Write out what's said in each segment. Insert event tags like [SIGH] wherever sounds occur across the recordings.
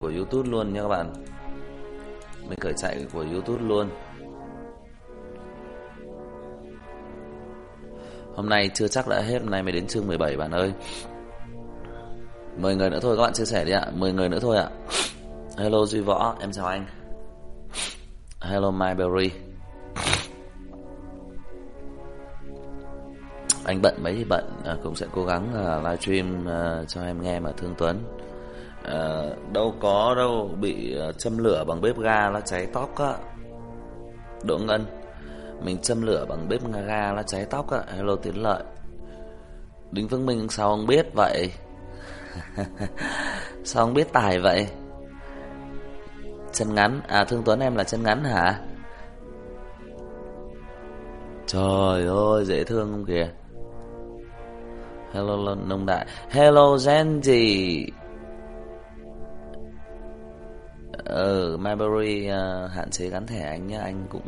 của YouTube luôn nha các bạn. Mình khởi chạy của YouTube luôn. Hôm nay chưa chắc đã hết Hôm nay mới đến chương 17 bạn ơi. 10 người nữa thôi các bạn chia sẻ đi ạ. 10 người nữa thôi ạ. Hello Duy Võ Em chào anh. Hello Myberry Anh bận mấy thì bận à, Cũng sẽ cố gắng uh, livestream uh, cho em nghe mà Thương Tuấn à, đâu có đâu bị ờ, châm lửa bằng bếp ga nó cháy tóc á. Đỗ Ngân mình châm lửa bằng bếp ga nó cháy tóc á. Hello tiến lợi. Đinh phương minh sao ông biết vậy? [LAUGHS] Sao ông biết tài vậy? Chân ngắn à thương tuấn em là chân ngắn hả? Trời ơi dễ thương không kìa. Hello nông đại. Hello Genji Ờ, ừ, Mayberry uh, ờ, hạn chế gắn thẻ anh nhé anh cũng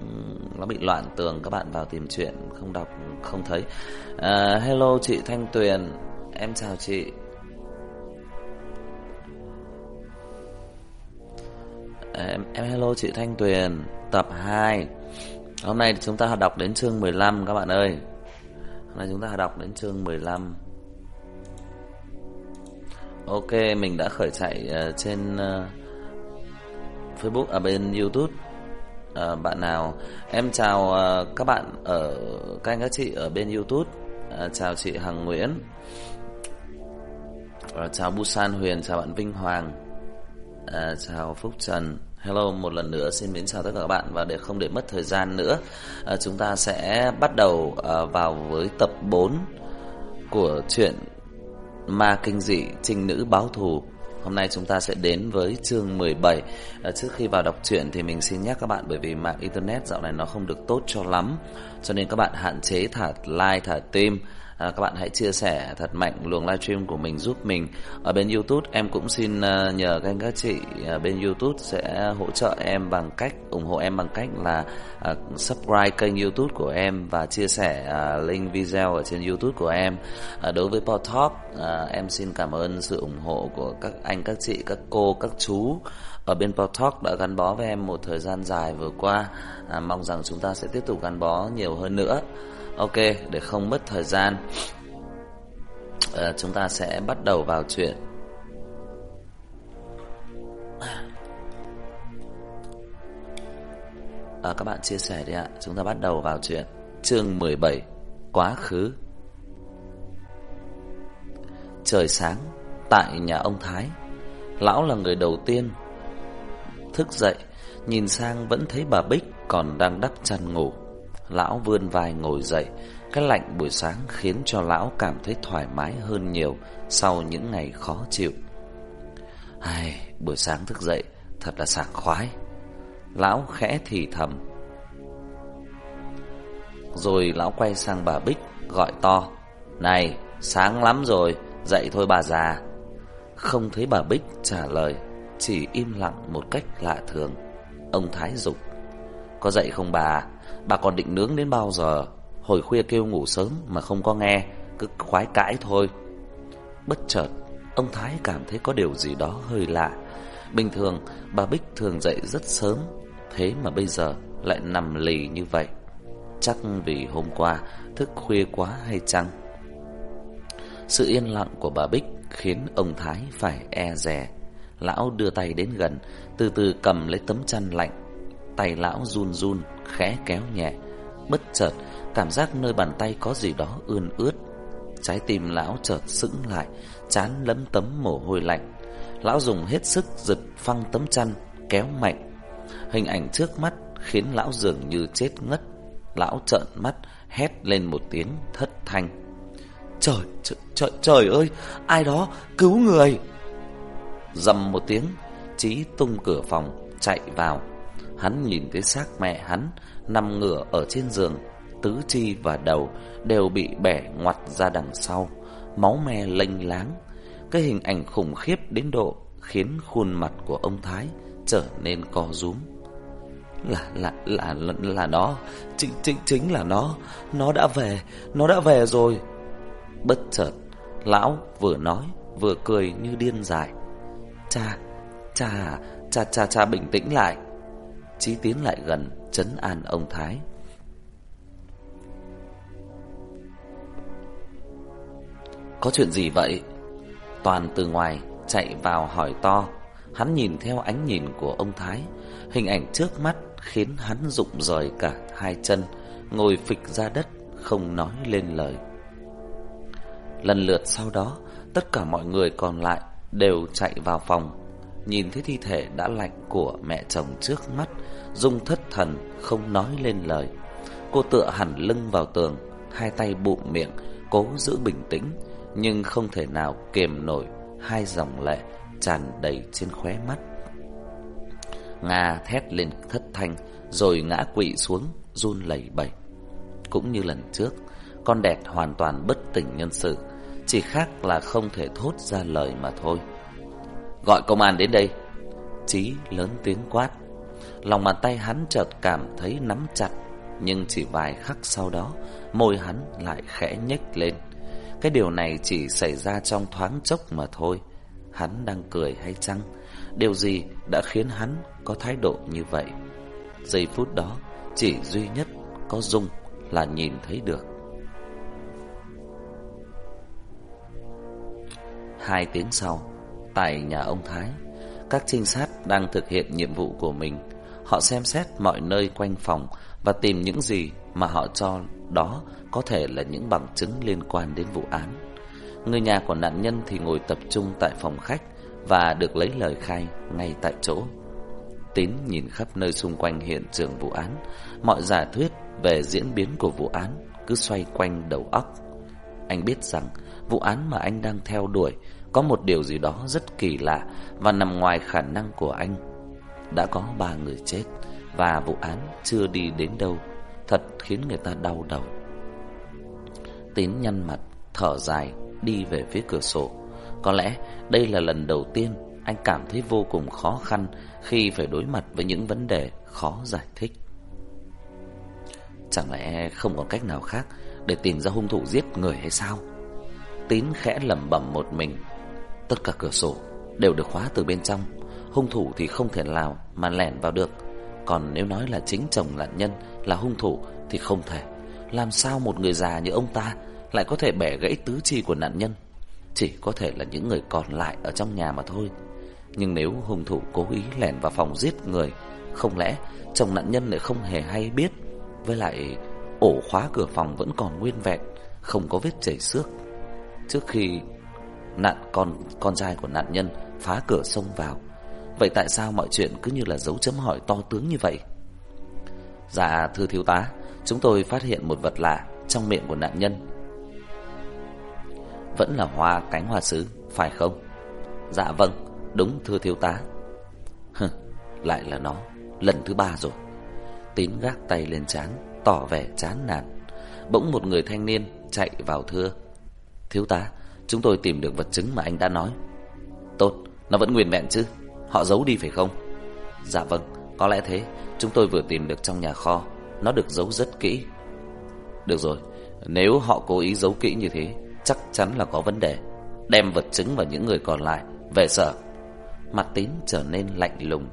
nó bị loạn tường các bạn vào tìm chuyện không đọc không thấy. Uh, hello chị Thanh Tuyền, em chào chị. Em, em hello chị Thanh Tuyền, tập 2. Hôm nay chúng ta đọc đến chương 15 các bạn ơi. Hôm nay chúng ta đọc đến chương 15. Ok, mình đã khởi chạy uh, trên uh, Facebook ở bên YouTube. À, bạn nào em chào à, các bạn ở các anh các chị ở bên YouTube. À, chào chị Hằng Nguyễn. À, chào Busan Huyền chào bạn Vinh Hoàng. À, chào Phúc Trần. Hello một lần nữa xin mến chào tất cả các bạn. Và để không để mất thời gian nữa à, chúng ta sẽ bắt đầu à, vào với tập 4 của truyện Ma kinh dị trinh nữ báo thù. Hôm nay chúng ta sẽ đến với chương 17 à, Trước khi vào đọc truyện thì mình xin nhắc các bạn Bởi vì mạng Internet dạo này nó không được tốt cho lắm. Cho nên các bạn hạn chế thả like, thả tim à, Các bạn hãy chia sẻ thật mạnh luồng livestream của mình giúp mình. Ở bên Youtube em cũng xin à, nhờ các anh các chị à, bên Youtube sẽ hỗ trợ em bằng cách ủng hộ em bằng cách là à, subscribe kênh Youtube của em Và chia sẻ à, link video ở trên Youtube của em. À, Đối với Podtop à, em xin cảm ơn sự ủng hộ của các anh, các chị, các cô, các chú. Ở bên Podtalk đã gắn bó với em một thời gian dài vừa qua. À, Mong rằng chúng ta sẽ tiếp tục gắn bó nhiều hơn nữa. Ok, để không mất thời gian. À, Chúng ta sẽ bắt đầu vào chuyện. À, Các bạn chia sẻ đi ạ. Chúng ta bắt đầu vào chuyện Chương 17 Quá khứ. Trời sáng Tại nhà ông Thái. Lão là người đầu tiên Thức dậy Nhìn sang vẫn thấy bà Bích Còn đang đắp chăn ngủ. Lão vươn vai ngồi dậy. Cái lạnh buổi sáng khiến cho lão cảm thấy thoải mái hơn nhiều Sau những ngày khó chịu. Ai, buổi sáng thức dậy Thật là sảng khoái. Lão khẽ thì thầm. Rồi lão quay sang bà Bích Gọi to. Này, sáng lắm rồi Dậy thôi bà già. Không thấy bà Bích trả lời Chỉ im lặng một cách lạ thường. Ông Thái dục Có dậy không bà? Bà còn định nướng đến bao giờ? Hồi khuya kêu ngủ sớm mà không có nghe, Cứ khoái cãi thôi. Bất chợt, Ông Thái cảm thấy có điều gì đó hơi lạ. Bình thường, bà Bích thường dậy rất sớm, Thế mà bây giờ lại nằm lì như vậy. Chắc vì hôm qua thức khuya quá hay chăng? Sự yên lặng của bà Bích khiến ông Thái phải e dè. Lão đưa tay đến gần, Từ từ cầm lấy tấm chăn lạnh. Tay lão run run khẽ kéo nhẹ Bất chợt Cảm giác nơi bàn tay có gì đó ươn ướt. Trái tim lão chợt sững lại Chán lấm tấm mồ hôi lạnh. Lão dùng hết sức giật phăng tấm chăn Kéo mạnh. Hình ảnh trước mắt khiến lão dường như chết ngất. Lão trợn mắt Hét lên một tiếng thất thanh. Trời, trời, trời, trời ơi Ai đó cứu người? Dầm một tiếng Chí tung cửa phòng chạy vào. Hắn nhìn thấy xác mẹ hắn nằm ngửa ở trên giường, tứ chi và đầu đều bị bẻ ngoặt ra đằng sau, máu me lênh láng. Cái hình ảnh khủng khiếp đến độ khiến khuôn mặt của ông Thái trở nên co rúm. Là là là là, là nó, chính chính chính là nó, nó đã về, nó đã về rồi. Bất chợt, lão vừa nói vừa cười như điên dại. Cha, Cha, cha cha cha bình tĩnh lại Chí tiến lại gần, Chấn an ông Thái. Có chuyện gì vậy? Toàn từ ngoài chạy vào hỏi to. Hắn nhìn theo ánh nhìn của ông Thái. Hình ảnh trước mắt khiến hắn rụng rời cả hai chân, Ngồi phịch ra đất, không nói lên lời. Lần lượt sau đó, Tất cả mọi người còn lại đều chạy vào phòng. Nhìn thấy thi thể đã lạnh của mẹ chồng trước mắt Dung thất thần, không nói lên lời. Cô tựa hẳn lưng vào tường, Hai tay bụm miệng, Cố giữ bình tĩnh, Nhưng không thể nào kiềm nổi, Hai dòng lệ tràn đầy trên khóe mắt. Nga thét lên thất thanh, Rồi ngã quỵ xuống, Run lẩy bẩy. Cũng như lần trước, Con đẹp hoàn toàn bất tỉnh nhân sự, Chỉ khác là không thể thốt ra lời mà thôi. Gọi công an đến đây. Chí lớn tiếng quát. Lòng bàn tay hắn chợt cảm thấy nắm chặt, Nhưng chỉ vài khắc sau đó, Môi hắn lại khẽ nhếch lên. Cái điều này chỉ xảy ra trong thoáng chốc mà thôi. Hắn đang cười hay chăng? Điều gì đã khiến hắn có thái độ như vậy? Giây phút đó, Chỉ duy nhất có Dung là nhìn thấy được. Hai tiếng sau Tại nhà ông Thái. Các trinh sát đang thực hiện nhiệm vụ của mình. Họ xem xét mọi nơi quanh phòng Và tìm những gì mà họ cho đó Có thể là những bằng chứng liên quan đến vụ án. Người nhà của nạn nhân thì ngồi tập trung tại phòng khách Và được lấy lời khai ngay tại chỗ. Tín nhìn khắp nơi xung quanh hiện trường vụ án. Mọi giả thuyết về diễn biến của vụ án Cứ xoay quanh đầu óc. Anh biết rằng vụ án mà anh đang theo đuổi có một điều gì đó rất kỳ lạ và nằm ngoài khả năng của anh. Đã có ba người chết và vụ án chưa đi đến đâu, thật khiến người ta đau đầu. Tín nhăn mặt, thở dài, đi về phía cửa sổ. Có lẽ đây là lần đầu tiên anh cảm thấy vô cùng khó khăn khi phải đối mặt với những vấn đề khó giải thích. Chẳng lẽ không có cách nào khác để tìm ra hung thủ giết người hay sao? Tín khẽ lẩm bẩm một mình Tất cả cửa sổ đều được khóa từ bên trong. Hung thủ thì không thể nào mà lẻn vào được. Còn nếu nói là chính chồng nạn nhân là hung thủ thì không thể. Làm sao một người già như ông ta lại có thể bẻ gãy tứ chi của nạn nhân? Chỉ có thể là những người còn lại ở trong nhà mà thôi. Nhưng nếu hung thủ cố ý lẻn vào phòng giết người, Không lẽ chồng nạn nhân lại không hề hay biết? Với lại, ổ khóa cửa phòng vẫn còn nguyên vẹn, Không có vết chảy xước. Trước khi nạn con con trai của nạn nhân phá cửa xông vào. Vậy tại sao mọi chuyện cứ như là dấu chấm hỏi to tướng như vậy? Dạ thưa thiếu tá, chúng tôi phát hiện một vật lạ trong miệng của nạn nhân. Vẫn là hoa cánh hoa sứ, phải không? Dạ vâng, đúng thưa thiếu tá. Hừ, lại là nó, lần thứ ba rồi. Tín gác tay lên chán tỏ vẻ chán nản. Bỗng một người thanh niên chạy vào thưa. Thiếu tá, Chúng tôi tìm được vật chứng mà anh đã nói. Tốt, nó vẫn nguyên vẹn chứ? Họ giấu đi phải không? Dạ vâng, có lẽ thế. Chúng tôi vừa tìm được trong nhà kho. Nó được giấu rất kỹ. Được rồi, nếu họ cố ý giấu kỹ như thế Chắc chắn là có vấn đề. Đem vật chứng và những người còn lại Về sở. Mặt tín trở nên lạnh lùng.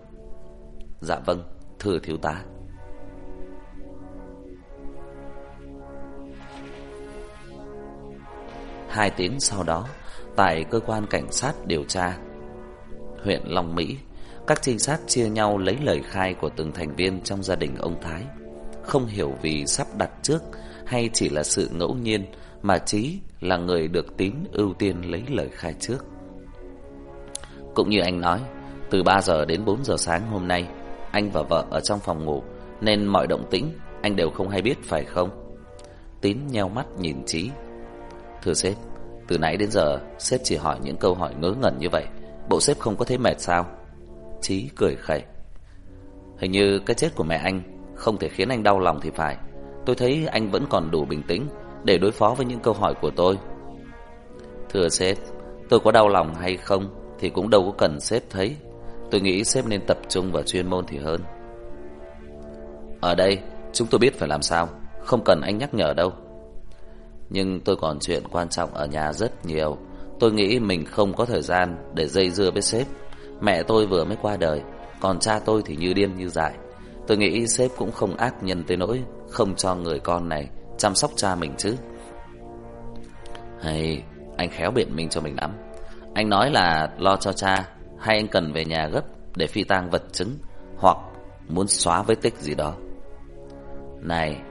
Dạ vâng, thưa thiếu tá. Hai tiếng sau đó, tại cơ quan cảnh sát điều tra huyện Long Mỹ, các trinh sát chia nhau lấy lời khai của từng thành viên trong gia đình ông Thái. Không hiểu vì sắp đặt trước hay chỉ là sự ngẫu nhiên mà Chí là người được tín ưu tiên lấy lời khai trước. Cũng như anh nói, từ 3 giờ đến 4 giờ sáng hôm nay, anh và vợ ở trong phòng ngủ nên mọi động tĩnh anh đều không hay biết phải không? Tín nheo mắt nhìn Chí Thưa sếp, từ nãy đến giờ sếp chỉ hỏi những câu hỏi ngớ ngẩn như vậy, bộ sếp không có thấy mệt sao? Chí cười khẩy. Hình như cái chết của mẹ anh không thể khiến anh đau lòng thì phải. Tôi thấy anh vẫn còn đủ bình tĩnh để đối phó với những câu hỏi của tôi. Thưa sếp, tôi có đau lòng hay không thì cũng đâu có cần sếp thấy. Tôi nghĩ sếp nên tập trung vào chuyên môn thì hơn. Ở đây, chúng tôi biết phải làm sao, không cần anh nhắc nhở đâu. Nhưng tôi còn chuyện quan trọng ở nhà rất nhiều. Tôi nghĩ mình không có thời gian để dây dưa với sếp. Mẹ tôi vừa mới qua đời, Còn cha tôi thì như điên như dại. Tôi nghĩ sếp cũng không ác nhân tới nỗi Không cho người con này Chăm sóc cha mình chứ. Hay, Anh khéo biện minh cho mình lắm. Anh nói là lo cho cha, Hay anh cần về nhà gấp Để phi tang vật chứng, Hoặc muốn xóa vết tích gì đó. Này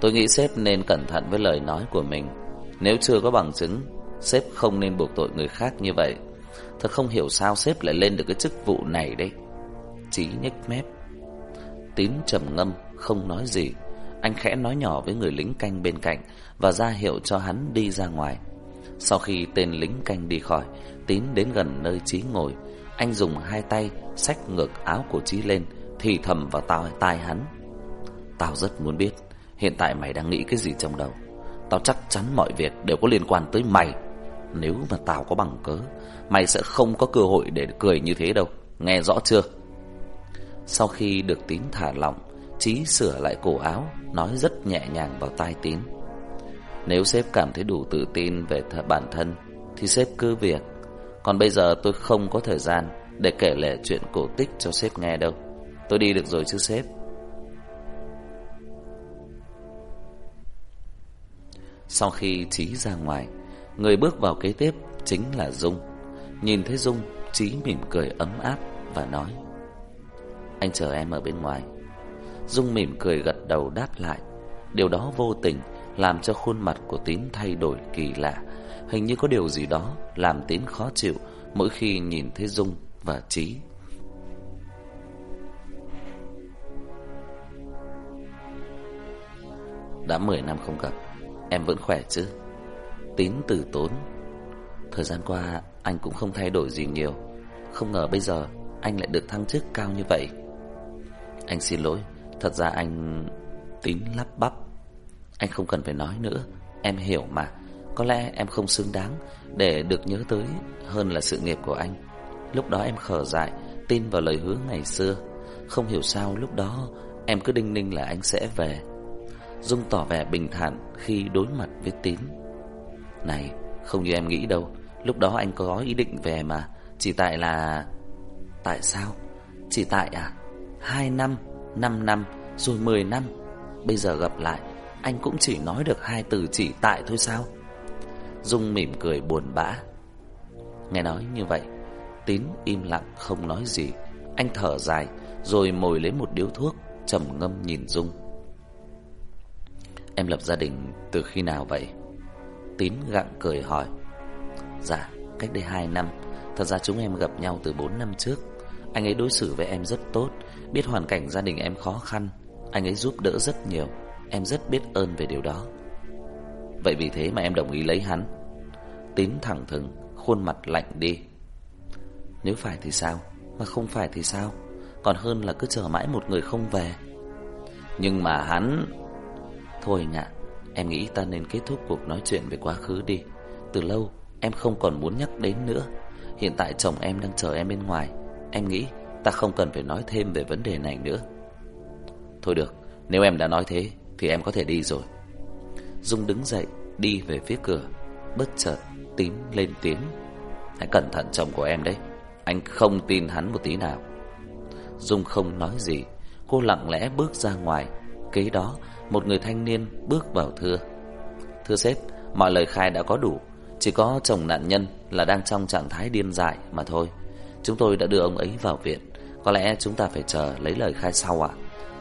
Tôi nghĩ sếp nên cẩn thận với lời nói của mình. Nếu chưa có bằng chứng Sếp không nên buộc tội người khác như vậy. Thật không hiểu sao sếp lại lên được cái chức vụ này đấy Chí nhếch mép. Tín trầm ngâm Không nói gì. Anh khẽ nói nhỏ với người lính canh bên cạnh Và ra hiệu cho hắn đi ra ngoài. Sau khi tên lính canh đi khỏi Tín đến gần nơi Chí ngồi. Anh dùng hai tay Xách ngược áo của Chí lên Thì thầm vào tai, tai hắn. Tao rất muốn biết. Hiện tại mày đang nghĩ cái gì trong đầu? Tao chắc chắn mọi việc đều có liên quan tới mày. Nếu mà tao có bằng cớ, Mày sẽ không có cơ hội để cười như thế đâu. Nghe rõ chưa? Sau khi được Tín thả lỏng, Chí sửa lại cổ áo, Nói rất nhẹ nhàng vào tai Tín. Nếu sếp cảm thấy đủ tự tin về bản thân, Thì sếp cứ việc. Còn bây giờ tôi không có thời gian Để kể lể chuyện cổ tích cho sếp nghe đâu. Tôi đi được rồi chứ sếp? Sau khi trí ra ngoài, Người bước vào kế tiếp chính là Dung. Nhìn thấy Dung trí mỉm cười ấm áp và nói, Anh chờ em ở bên ngoài. Dung mỉm cười gật đầu đáp lại. Điều đó vô tình Làm cho khuôn mặt của Tín thay đổi kỳ lạ. Hình như có điều gì đó Làm Tín khó chịu Mỗi khi nhìn thấy Dung và trí. Đã 10 năm không gặp Em vẫn khỏe chứ? Tín từ tốn. Thời gian qua, anh cũng không thay đổi gì nhiều. Không ngờ bây giờ, Anh lại được thăng chức cao như vậy. Anh xin lỗi, Thật ra anh Tín lắp bắp. Anh không cần phải nói nữa, Em hiểu mà. Có lẽ em không xứng đáng Để được nhớ tới Hơn là sự nghiệp của anh. Lúc đó em khờ dại, Tin vào lời hứa ngày xưa. Không hiểu sao lúc đó Em cứ đinh ninh là anh sẽ về. Dung tỏ vẻ bình thản khi đối mặt với Tín. Này, không như em nghĩ đâu, lúc đó anh có ý định về mà, chỉ tại là... Tại sao? Chỉ tại à? Hai năm, năm năm, rồi mười năm, bây giờ gặp lại, anh cũng chỉ nói được hai từ chỉ tại thôi sao? Dung mỉm cười buồn bã. Nghe nói như vậy, Tín im lặng không nói gì, anh thở dài, rồi mồi lấy một điếu thuốc, trầm ngâm nhìn Dung. Em lập gia đình từ khi nào vậy? Tín gặng cười hỏi. Dạ, cách đây 2 năm. Thật ra chúng em gặp nhau từ 4 năm trước. Anh ấy đối xử với em rất tốt. Biết hoàn cảnh gia đình em khó khăn. Anh ấy giúp đỡ rất nhiều. Em rất biết ơn về điều đó. Vậy vì thế mà em đồng ý lấy hắn. Tín thẳng thừng Khuôn mặt lạnh đi. Nếu phải thì sao? Mà không phải thì sao? Còn hơn là cứ chờ mãi một người không về. Nhưng mà hắn Thôi ngạ, Em nghĩ ta nên kết thúc cuộc nói chuyện về quá khứ đi. Từ lâu em không còn muốn nhắc đến nữa. Hiện tại chồng em đang chờ em bên ngoài. Em nghĩ ta không cần phải nói thêm về vấn đề này nữa. Thôi được Nếu em đã nói thế Thì em có thể đi rồi. Dung đứng dậy Đi về phía cửa. Bất chợt tím lên tiếng. Hãy cẩn thận chồng của em đấy. Anh không tin hắn một tí nào. Dung không nói gì. Cô lặng lẽ bước ra ngoài. Kế đó một người thanh niên bước vào thưa. Thưa sếp, Mọi lời khai đã có đủ, Chỉ có chồng nạn nhân là đang trong trạng thái điên dại mà thôi. Chúng tôi đã đưa ông ấy vào viện, Có lẽ chúng ta phải chờ lấy lời khai sau ạ.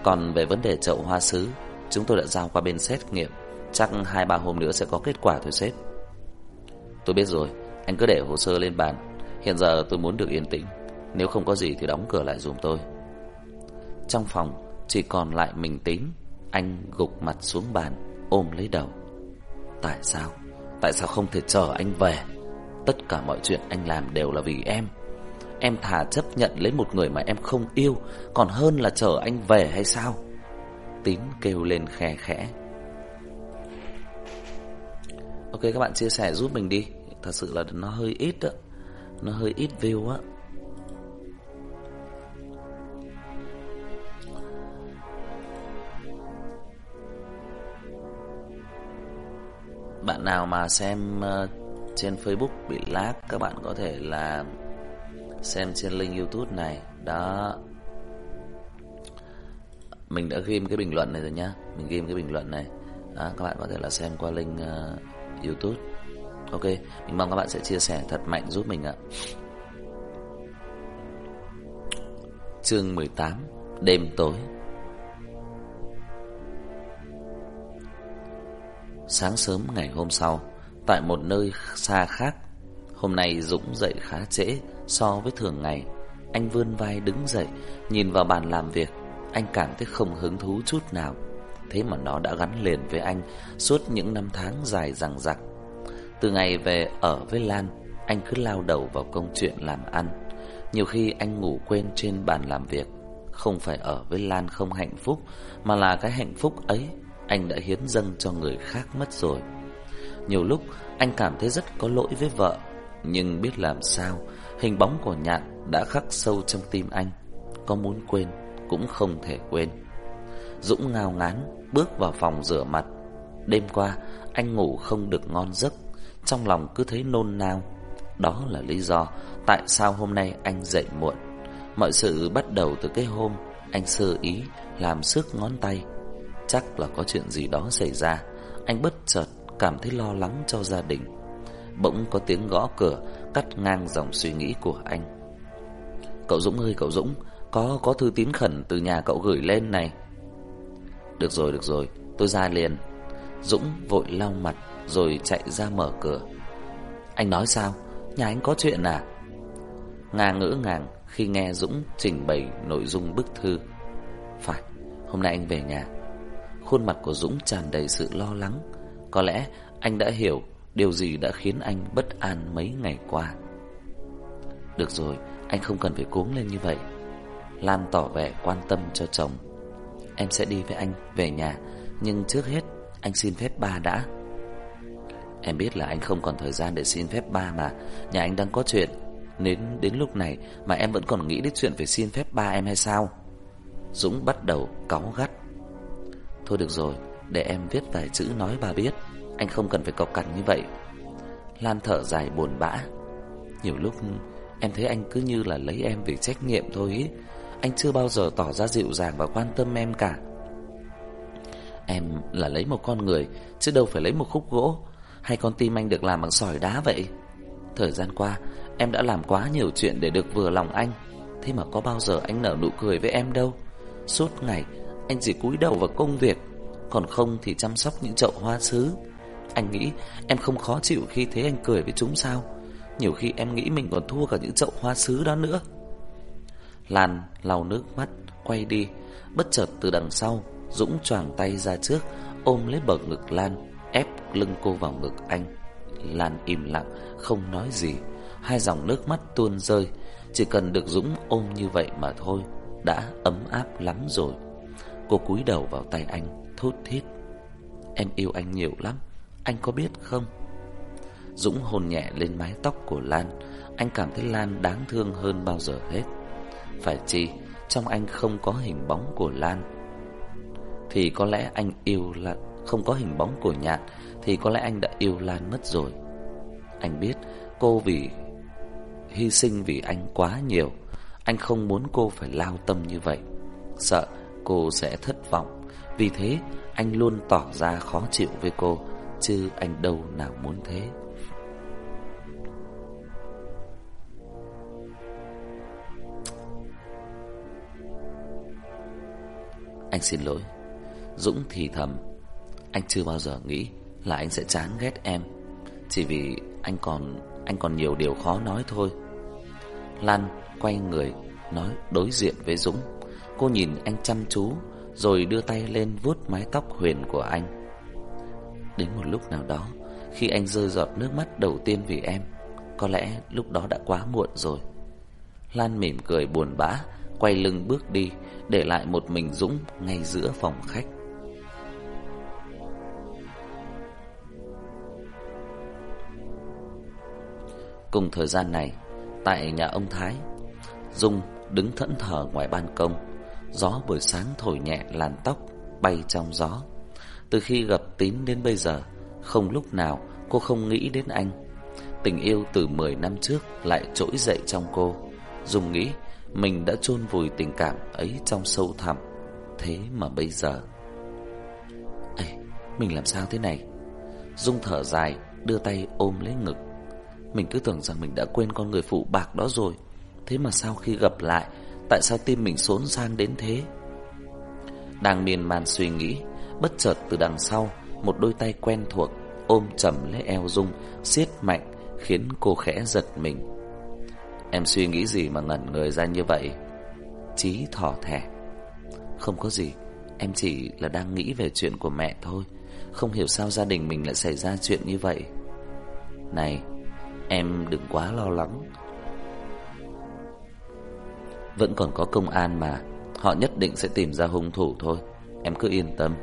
Còn về vấn đề chậu hoa sứ, Chúng tôi đã giao qua bên xét nghiệm, Chắc hai ba hôm nữa sẽ có kết quả thôi sếp. Tôi biết rồi, Anh cứ để hồ sơ lên bàn. Hiện giờ tôi muốn được yên tĩnh, Nếu không có gì thì đóng cửa lại dùm tôi. Trong phòng, chỉ còn lại mình tính anh gục mặt xuống bàn, Ôm lấy đầu. Tại sao? Tại sao không thể chờ anh về? Tất cả mọi chuyện anh làm đều là vì em. Em thà chấp nhận lấy một người mà em không yêu, Còn hơn là chờ anh về hay sao? Tín kêu lên khe khẽ. Ok, các bạn chia sẻ giúp mình đi. Thật sự là nó hơi ít đó Nó hơi ít view á. Bạn nào mà xem uh, trên Facebook bị lag các bạn có thể là xem trên link youtube này. Đó. Mình đã ghim cái bình luận này rồi nhá. Mình ghim cái bình luận này. Đó, Các bạn có thể là xem qua link uh, youtube. Ok Mình mong các bạn sẽ chia sẻ thật mạnh giúp mình ạ. Chương 18 Đêm tối. Sáng sớm ngày hôm sau, Tại một nơi xa khác, Hôm nay Dũng dậy khá trễ so với thường ngày. Anh vươn vai đứng dậy, Nhìn vào bàn làm việc. Anh cảm thấy không hứng thú chút nào. Thế mà nó đã gắn liền với anh Suốt những năm tháng dài dằng dặc. Từ ngày về ở với Lan, Anh cứ lao đầu vào công chuyện làm ăn. Nhiều khi anh ngủ quên trên bàn làm việc. Không phải ở với Lan không hạnh phúc, Mà là cái hạnh phúc ấy anh đã hiến dâng cho người khác mất rồi. Nhiều lúc, anh cảm thấy rất có lỗi với vợ, Nhưng biết làm sao, Hình bóng của nhạn đã khắc sâu trong tim anh, Có muốn quên cũng không thể quên. Dũng ngao ngán, bước vào phòng rửa mặt. Đêm qua, anh ngủ không được ngon giấc, Trong lòng cứ thấy nôn nao. Đó là lý do tại sao hôm nay anh dậy muộn. Mọi sự bắt đầu từ cái hôm Anh sơ ý làm sức ngón tay. Chắc là có chuyện gì đó xảy ra. Anh bất chợt cảm thấy lo lắng cho gia đình. Bỗng có tiếng gõ cửa, Cắt ngang dòng suy nghĩ của anh. Cậu Dũng ơi, cậu Dũng, Có có thư tín khẩn từ nhà cậu gửi lên này. Được rồi được rồi, Tôi ra liền. Dũng vội lau mặt Rồi chạy ra mở cửa. Anh nói sao? Nhà anh có chuyện à? Nga ngỡ ngàng khi nghe Dũng trình bày nội dung bức thư. Phải, Hôm nay anh về nhà Khuôn mặt của Dũng tràn đầy sự lo lắng. Có lẽ anh đã hiểu Điều gì đã khiến anh bất an mấy ngày qua. Được rồi, Anh không cần phải cuống lên như vậy. Lan tỏ vẻ quan tâm cho chồng. Em sẽ đi với anh về nhà, Nhưng trước hết Anh xin phép ba đã. Em biết là anh không còn thời gian để xin phép ba mà, Nhà anh đang có chuyện. Nên đến lúc này Mà em vẫn còn nghĩ đến chuyện phải xin phép ba em hay sao? Dũng bắt đầu cáu gắt. Thôi được rồi, Để em viết vài chữ nói bà biết. Anh không cần phải cọc cằn như vậy. Lan thở dài buồn bã. Nhiều lúc em thấy anh cứ như là lấy em vì trách nhiệm thôi ý. Anh chưa bao giờ tỏ ra dịu dàng và quan tâm em cả. Em là lấy một con người, Chứ đâu phải lấy một khúc gỗ. Hay con tim anh được làm bằng sỏi đá vậy. Thời gian qua, Em đã làm quá nhiều chuyện để được vừa lòng anh. Thế mà có bao giờ anh nở nụ cười với em đâu? Suốt ngày anh chỉ cúi đầu vào công việc, Còn không thì chăm sóc những chậu hoa sứ. Anh nghĩ em không khó chịu khi thấy anh cười với chúng sao? Nhiều khi em nghĩ mình còn thua cả những chậu hoa sứ đó nữa. Lan lau nước mắt, Quay đi. Bất chợt từ đằng sau, Dũng choàng tay ra trước, Ôm lấy bờ ngực Lan, Ép lưng cô vào ngực anh. Lan im lặng, Không nói gì. Hai dòng nước mắt tuôn rơi. Chỉ cần được Dũng ôm như vậy mà thôi, Đã ấm áp lắm rồi. Cô cúi đầu vào tay anh Thốt thít. Em yêu anh nhiều lắm, anh có biết không? Dũng hôn nhẹ lên mái tóc của Lan. Anh cảm thấy Lan đáng thương hơn bao giờ hết. Phải chi, Trong anh không có hình bóng của Lan. Thì có lẽ anh yêu là, Không có hình bóng của Nhạn, Thì có lẽ anh đã yêu Lan mất rồi. Anh biết, cô vì, Hy sinh vì anh quá nhiều. Anh không muốn cô phải lao tâm như vậy. Sợ cô sẽ thất vọng Vì thế anh luôn tỏ ra khó chịu với cô chứ anh đâu nào muốn thế. Anh xin lỗi. Dũng thì thầm, anh chưa bao giờ nghĩ là anh sẽ chán ghét em, chỉ vì anh còn anh còn nhiều điều khó nói thôi. Lan quay người nói đối diện với Dũng. Cô nhìn anh chăm chú, rồi đưa tay lên vuốt mái tóc huyền của anh. Đến một lúc nào đó, Khi anh rơi giọt nước mắt đầu tiên vì em, Có lẽ lúc đó đã quá muộn rồi. Lan mỉm cười buồn bã, Quay lưng bước đi, Để lại một mình Dũng ngay giữa phòng khách. Cùng thời gian này, Tại nhà ông Thái, Dung đứng thẫn thờ ngoài ban công. Gió buổi sáng thổi nhẹ làn tóc Bay trong gió. Từ khi gặp Tín đến bây giờ Không lúc nào cô không nghĩ đến anh. Tình yêu từ 10 năm trước lại trỗi dậy trong cô. Dung nghĩ mình đã chôn vùi tình cảm ấy trong sâu thẳm. Thế mà bây giờ. Ê, mình làm sao thế này? Dung thở dài Đưa tay ôm lấy ngực. Mình cứ tưởng rằng mình đã quên con người phụ bạc đó rồi. Thế mà sau khi gặp lại Tại sao tim mình xốn sang đến thế? Đang miên man suy nghĩ, Bất chợt từ đằng sau, Một đôi tay quen thuộc Ôm chầm lấy eo Dung, siết mạnh, Khiến cô khẽ giật mình. Em suy nghĩ gì mà ngẩn người ra như vậy? Chí thỏ thẻ. Không có gì, Em chỉ là đang nghĩ về chuyện của mẹ thôi. Không hiểu sao gia đình mình lại xảy ra chuyện như vậy. Này, Em đừng quá lo lắng. Vẫn còn có công an mà. Họ nhất định sẽ tìm ra hung thủ thôi. Em cứ yên tâm.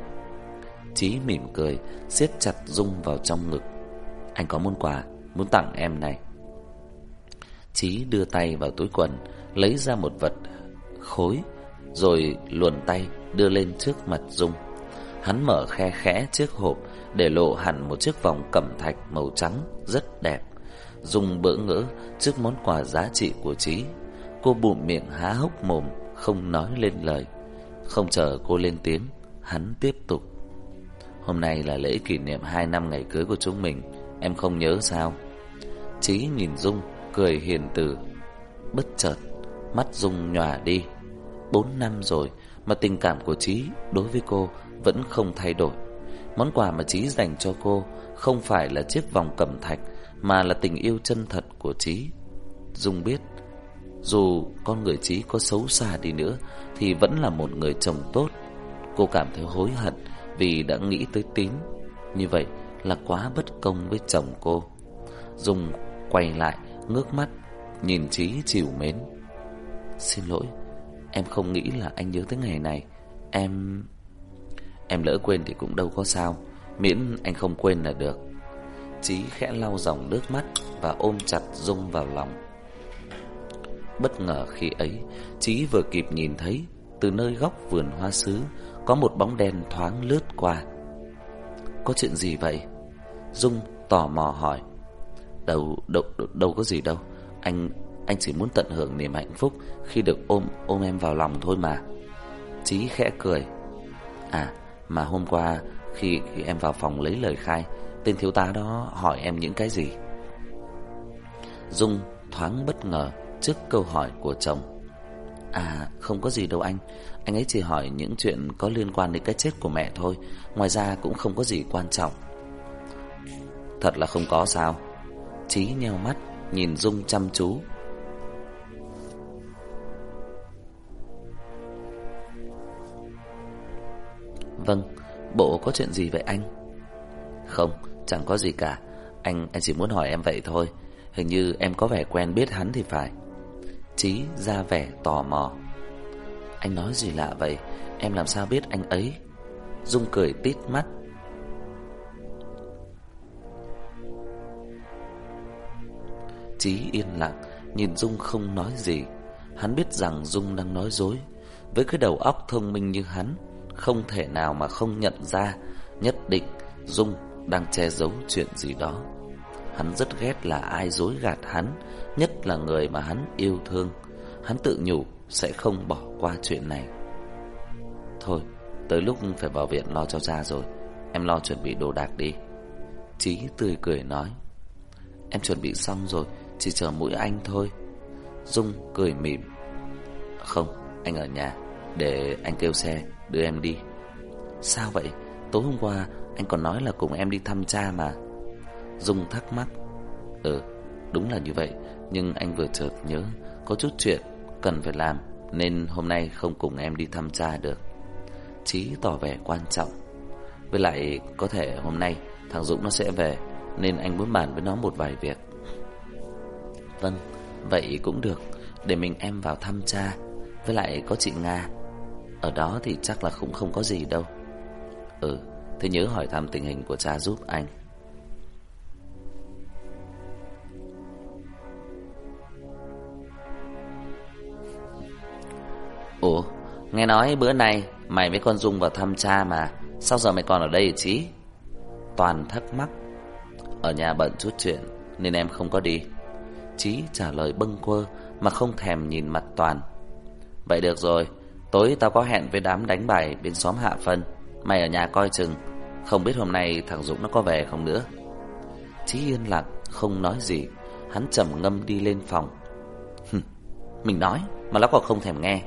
Chí mỉm cười, siết chặt Dung vào trong ngực. Anh có món quà, Muốn tặng em này. Chí đưa tay vào túi quần, Lấy ra một vật khối, Rồi luồn tay đưa lên trước mặt Dung. Hắn mở khe khẽ chiếc hộp Để lộ hẳn một chiếc vòng cẩm thạch màu trắng Rất đẹp. Dung bỡ ngỡ trước món quà giá trị của Chí. Cô bụm miệng há hốc mồm, Không nói lên lời. Không chờ cô lên tiếng, Hắn tiếp tục. Hôm nay là lễ kỷ niệm 2 năm ngày cưới của chúng mình, Em không nhớ sao? Chí nhìn Dung, Cười hiền từ. Bất chợt, Mắt Dung nhòa đi. Bốn năm rồi Mà tình cảm của Chí đối với cô Vẫn không thay đổi. Món quà mà Chí dành cho cô Không phải là chiếc vòng cẩm thạch, Mà là tình yêu chân thật của Chí. Dung biết dù con người trí có xấu xa đi nữa Thì vẫn là một người chồng tốt Cô cảm thấy hối hận Vì đã nghĩ tới Tín Như vậy là quá bất công với chồng cô Dung quay lại ngước mắt nhìn trí chiều mến. "Xin lỗi, em không nghĩ là anh nhớ tới ngày này. Em em lỡ quên thì cũng đâu có sao, miễn anh không quên là được." Chí khẽ lau dòng nước mắt và ôm chặt Dung vào lòng. Bất ngờ khi ấy, Chí vừa kịp nhìn thấy từ nơi góc vườn hoa sứ có một bóng đen thoáng lướt qua. Có chuyện gì vậy? Dung tò mò hỏi. Đâu, đâu, đâu có gì đâu Anh anh chỉ muốn tận hưởng niềm hạnh phúc Khi được ôm ôm em vào lòng thôi mà Chí khẽ cười À mà hôm qua khi, khi em vào phòng lấy lời khai Tên thiếu tá đó hỏi em những cái gì Dung thoáng bất ngờ trước câu hỏi của chồng. À không có gì đâu anh. Anh ấy chỉ hỏi những chuyện có liên quan đến cái chết của mẹ thôi. Ngoài ra cũng không có gì quan trọng. Thật là không có sao. Chí nheo mắt, Nhìn Dung chăm chú. Vâng Bộ có chuyện gì vậy anh? Không, chẳng có gì cả. Anh anh chỉ muốn hỏi em vậy thôi. Hình như em có vẻ quen biết hắn thì phải. Chí ra vẻ tò mò. Anh nói gì lạ vậy? Em làm sao biết anh ấy? Dung cười tít mắt. Chí yên lặng, Nhìn Dung không nói gì. Hắn biết rằng Dung đang nói dối. Với cái đầu óc thông minh như hắn, Không thể nào mà không nhận ra, Nhất định Dung đang che giấu chuyện gì đó. Hắn rất ghét là ai dối gạt hắn Nhất là người mà hắn yêu thương. Hắn tự nhủ sẽ không bỏ qua chuyện này. Thôi Tới lúc phải vào viện lo cho cha rồi. Em lo chuẩn bị đồ đạc đi. Chí tươi cười nói. Em chuẩn bị xong rồi chỉ chờ mũi anh thôi. Dung cười mỉm. Không, anh ở nhà Để anh kêu xe đưa em đi. Sao vậy? Tối hôm qua anh còn nói là cùng em đi thăm cha mà. Dung thắc mắc. Ừ, đúng là như vậy Nhưng anh vừa chợt nhớ Có chút chuyện cần phải làm Nên hôm nay không cùng em đi thăm cha được. Chí tỏ vẻ quan trọng. Với lại có thể hôm nay Thằng Dũng nó sẽ về Nên anh muốn bàn với nó một vài việc. Vâng, vậy cũng được Để mình em vào thăm cha. Với lại có chị Nga Ở đó thì chắc là cũng không có gì đâu. Ừ, thế nhớ hỏi thăm tình hình của cha giúp anh. Ủa, nghe nói bữa nay Mày với con Dung vào thăm cha mà Sao giờ mày còn ở đây chí Toàn thắc mắc Ở nhà bận chút chuyện Nên em không có đi Chí trả lời bâng quơ mà không thèm nhìn mặt Toàn. Vậy được rồi, tối tao có hẹn với đám đánh bài bên xóm Hạ Phân. Mày ở nhà coi chừng, không biết hôm nay thằng Dũng nó có về không nữa. Chí yên lặng, không nói gì, hắn trầm ngâm đi lên phòng. Mình nói, mà nó còn không thèm nghe.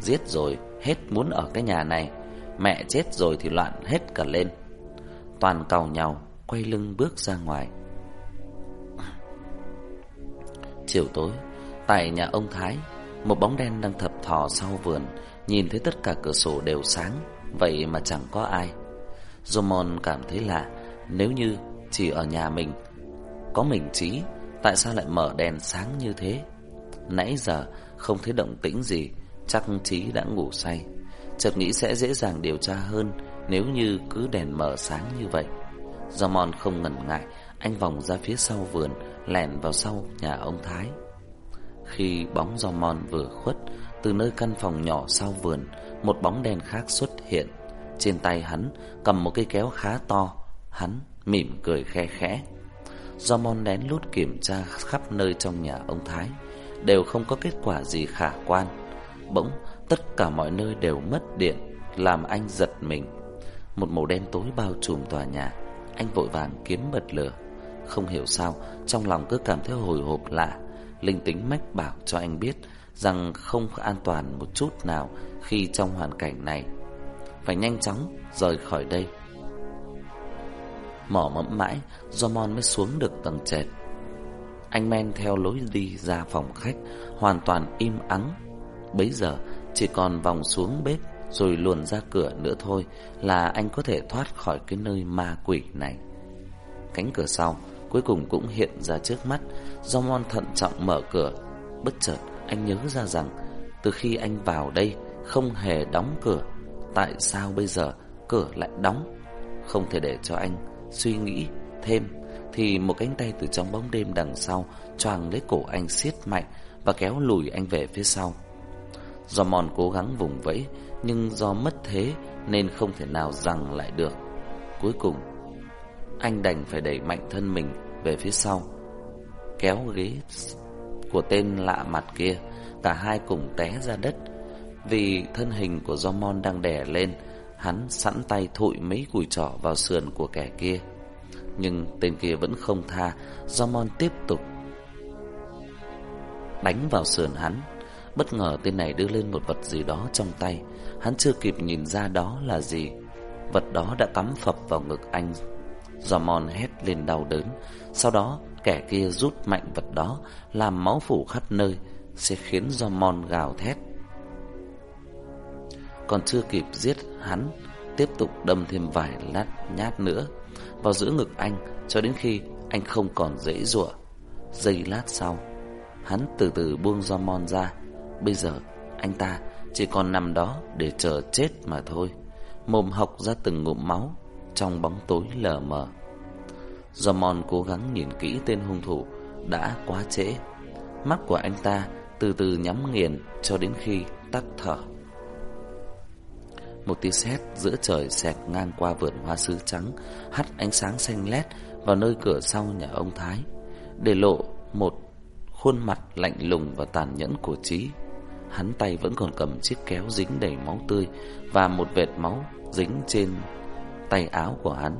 Giết rồi, hết muốn ở cái nhà này. Mẹ chết rồi thì loạn hết cả lên. Toàn cầu nhau, quay lưng bước ra ngoài. Chiều tối, tại nhà ông Thái, một bóng đen đang thập thò sau vườn, nhìn thấy tất cả cửa sổ đều sáng, vậy mà chẳng có ai. Jomon cảm thấy lạ, nếu như chỉ ở nhà mình, có mình trí, tại sao lại mở đèn sáng như thế? Nãy giờ không thấy động tĩnh gì, chắc trí đã ngủ say. Chợt nghĩ sẽ dễ dàng điều tra hơn nếu như cứ đèn mở sáng như vậy. Jomon không ngần ngại, anh vòng ra phía sau vườn, lẻn vào sau nhà ông Thái. Khi bóng do mòn vừa khuất, từ nơi căn phòng nhỏ sau vườn, một bóng đèn khác xuất hiện. Trên tay hắn cầm một cây kéo khá to, hắn mỉm cười khe khẽ. Do mon lén lút kiểm tra khắp nơi trong nhà ông Thái, đều không có kết quả gì khả quan. Bỗng, tất cả mọi nơi đều mất điện, làm anh giật mình. Một màu đen tối bao trùm tòa nhà, anh vội vàng kiếm bật lửa. Không hiểu sao, trong lòng cứ cảm thấy hồi hộp lạ. Linh tính mách bảo cho anh biết rằng không an toàn một chút nào khi trong hoàn cảnh này. Phải nhanh chóng rời khỏi đây. Mỏ mẫm mãi, Jomon mới xuống được tầng trệt. Anh men theo lối đi ra phòng khách, hoàn toàn im ắng. Bấy giờ, chỉ còn vòng xuống bếp rồi luồn ra cửa nữa thôi là anh có thể thoát khỏi cái nơi ma quỷ này. Cánh cửa sau cuối cùng cũng hiện ra trước mắt. Do mon thận trọng mở cửa, bất chợt anh nhớ ra rằng từ khi anh vào đây không hề đóng cửa, tại sao bây giờ cửa lại đóng? Không thể để cho anh suy nghĩ thêm thì một cánh tay từ trong bóng đêm đằng sau choàng lấy cổ anh siết mạnh và kéo lùi anh về phía sau. Do mòn cố gắng vùng vẫy nhưng do mất thế nên không thể nào rằng lại được. Cuối cùng, anh đành phải đẩy mạnh thân mình về phía sau, kéo ghế của tên lạ mặt kia, cả hai cùng té ra đất. Vì thân hình của Jomon đang đè lên, hắn sẵn tay thụi mấy cùi trỏ vào sườn của kẻ kia. Nhưng tên kia vẫn không tha, Jomon tiếp tục đánh vào sườn hắn. Bất ngờ tên này đưa lên một vật gì đó trong tay, hắn chưa kịp nhìn ra đó là gì. Vật đó đã cắm phập vào ngực anh. Giò hét lên đau đớn. Sau đó kẻ kia rút mạnh vật đó Làm máu phủ khắp nơi Sẽ khiến do gào thét. Còn chưa kịp giết hắn Tiếp tục đâm thêm vài lát nhát nữa. Vào giữa ngực anh Cho đến khi anh không còn dễ dụa Giây lát sau Hắn từ từ buông do ra. Bây giờ anh ta chỉ còn nằm đó để chờ chết mà thôi Mồm học ra từng ngụm máu trong bóng tối lờ mờ. jomon cố gắng nhìn kỹ tên hung thủ đã quá trễ. Mắt của anh ta từ từ nhắm nghiền cho đến khi tắt thở. Một tia sét giữa trời xẹt ngang qua vườn hoa sứ trắng, hắt ánh sáng xanh lét vào nơi cửa sau nhà ông Thái, để lộ một khuôn mặt lạnh lùng và tàn nhẫn của Trí. Hắn tay vẫn còn cầm chiếc kéo dính đầy máu tươi và một vệt máu dính trên tay áo của hắn.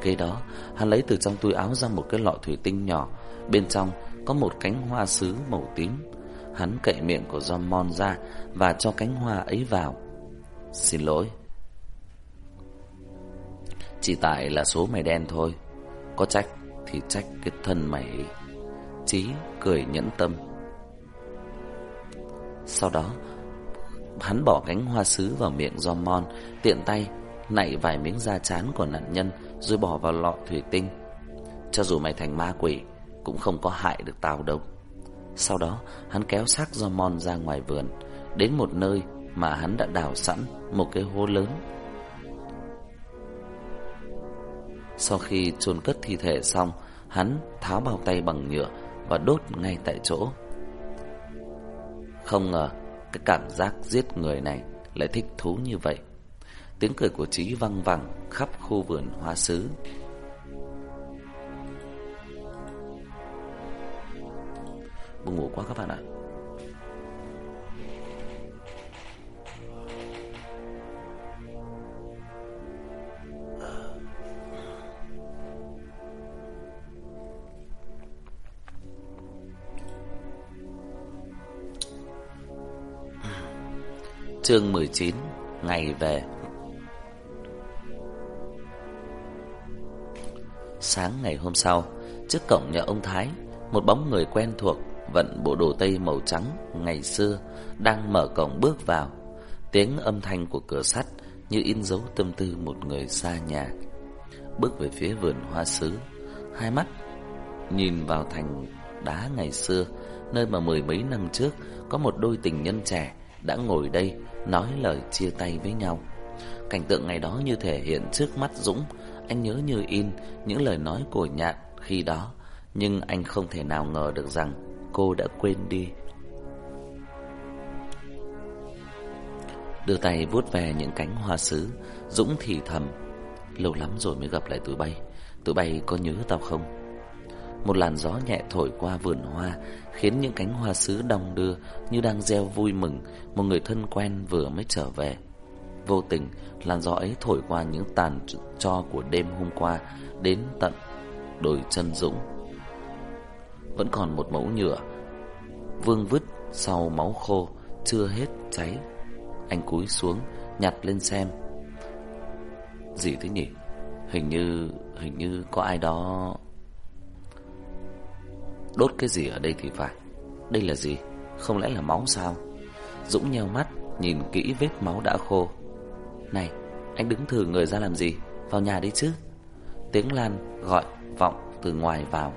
Kế đó, hắn lấy từ trong túi áo ra một cái lọ thủy tinh nhỏ, bên trong có một cánh hoa sứ màu tím. Hắn cậy miệng của John ra và cho cánh hoa ấy vào. Xin lỗi. Chỉ tại là số mày đen thôi. Có trách thì trách cái thân mày. Chí cười nhẫn tâm. Sau đó, hắn bỏ cánh hoa sứ vào miệng John tiện tay nạy vài miếng da chán của nạn nhân rồi bỏ vào lọ thủy tinh. Cho dù mày thành ma quỷ, cũng không có hại được tao đâu. Sau đó, hắn kéo xác do mon ra ngoài vườn, đến một nơi mà hắn đã đào sẵn một cái hố lớn. Sau khi chôn cất thi thể xong, hắn tháo bao tay bằng nhựa và đốt ngay tại chỗ. Không ngờ, cái cảm giác giết người này lại thích thú như vậy. Tiếng cười của Trí văng vẳng khắp khu vườn hoa sứ. Buồn ngủ quá các bạn ạ. Chương 19 Ngày về. Sáng ngày hôm sau, Trước cổng nhà ông Thái, Một bóng người quen thuộc, Vận bộ đồ tây màu trắng, ngày xưa, Đang mở cổng bước vào. Tiếng âm thanh của cửa sắt Như in dấu tâm tư một người xa nhà. Bước về phía vườn hoa sứ, Hai mắt Nhìn vào thành đá ngày xưa, Nơi mà mười mấy năm trước Có một đôi tình nhân trẻ đã ngồi đây, nói lời chia tay với nhau. Cảnh tượng ngày đó như thể hiện trước mắt Dũng. Anh nhớ như in những lời nói của Nhạn khi đó, Nhưng anh không thể nào ngờ được rằng cô đã quên đi. Đưa tay vuốt về những cánh hoa sứ, Dũng thì thầm, Lâu lắm rồi mới gặp lại tụi bay. Tụi bay có nhớ tao không? Một làn gió nhẹ thổi qua vườn hoa, Khiến những cánh hoa sứ đong đưa Như đang gieo vui mừng, Một người thân quen vừa mới trở về. Vô tình, làn gió ấy thổi qua những tàn cho của đêm hôm qua, Đến tận đồi chân Dũng. Vẫn còn một mẫu nhựa, Vương vứt sau máu khô, Chưa hết cháy. Anh cúi xuống, nhặt lên xem. Gì thế nhỉ? Hình như Hình như có ai đó Đốt cái gì ở đây thì phải. Đây là gì? Không lẽ là máu sao? Dũng nheo mắt, Nhìn kỹ vết máu đã khô. Này, Anh đứng thử người ra làm gì? Vào nhà đi chứ. Tiếng Lan gọi vọng từ ngoài vào.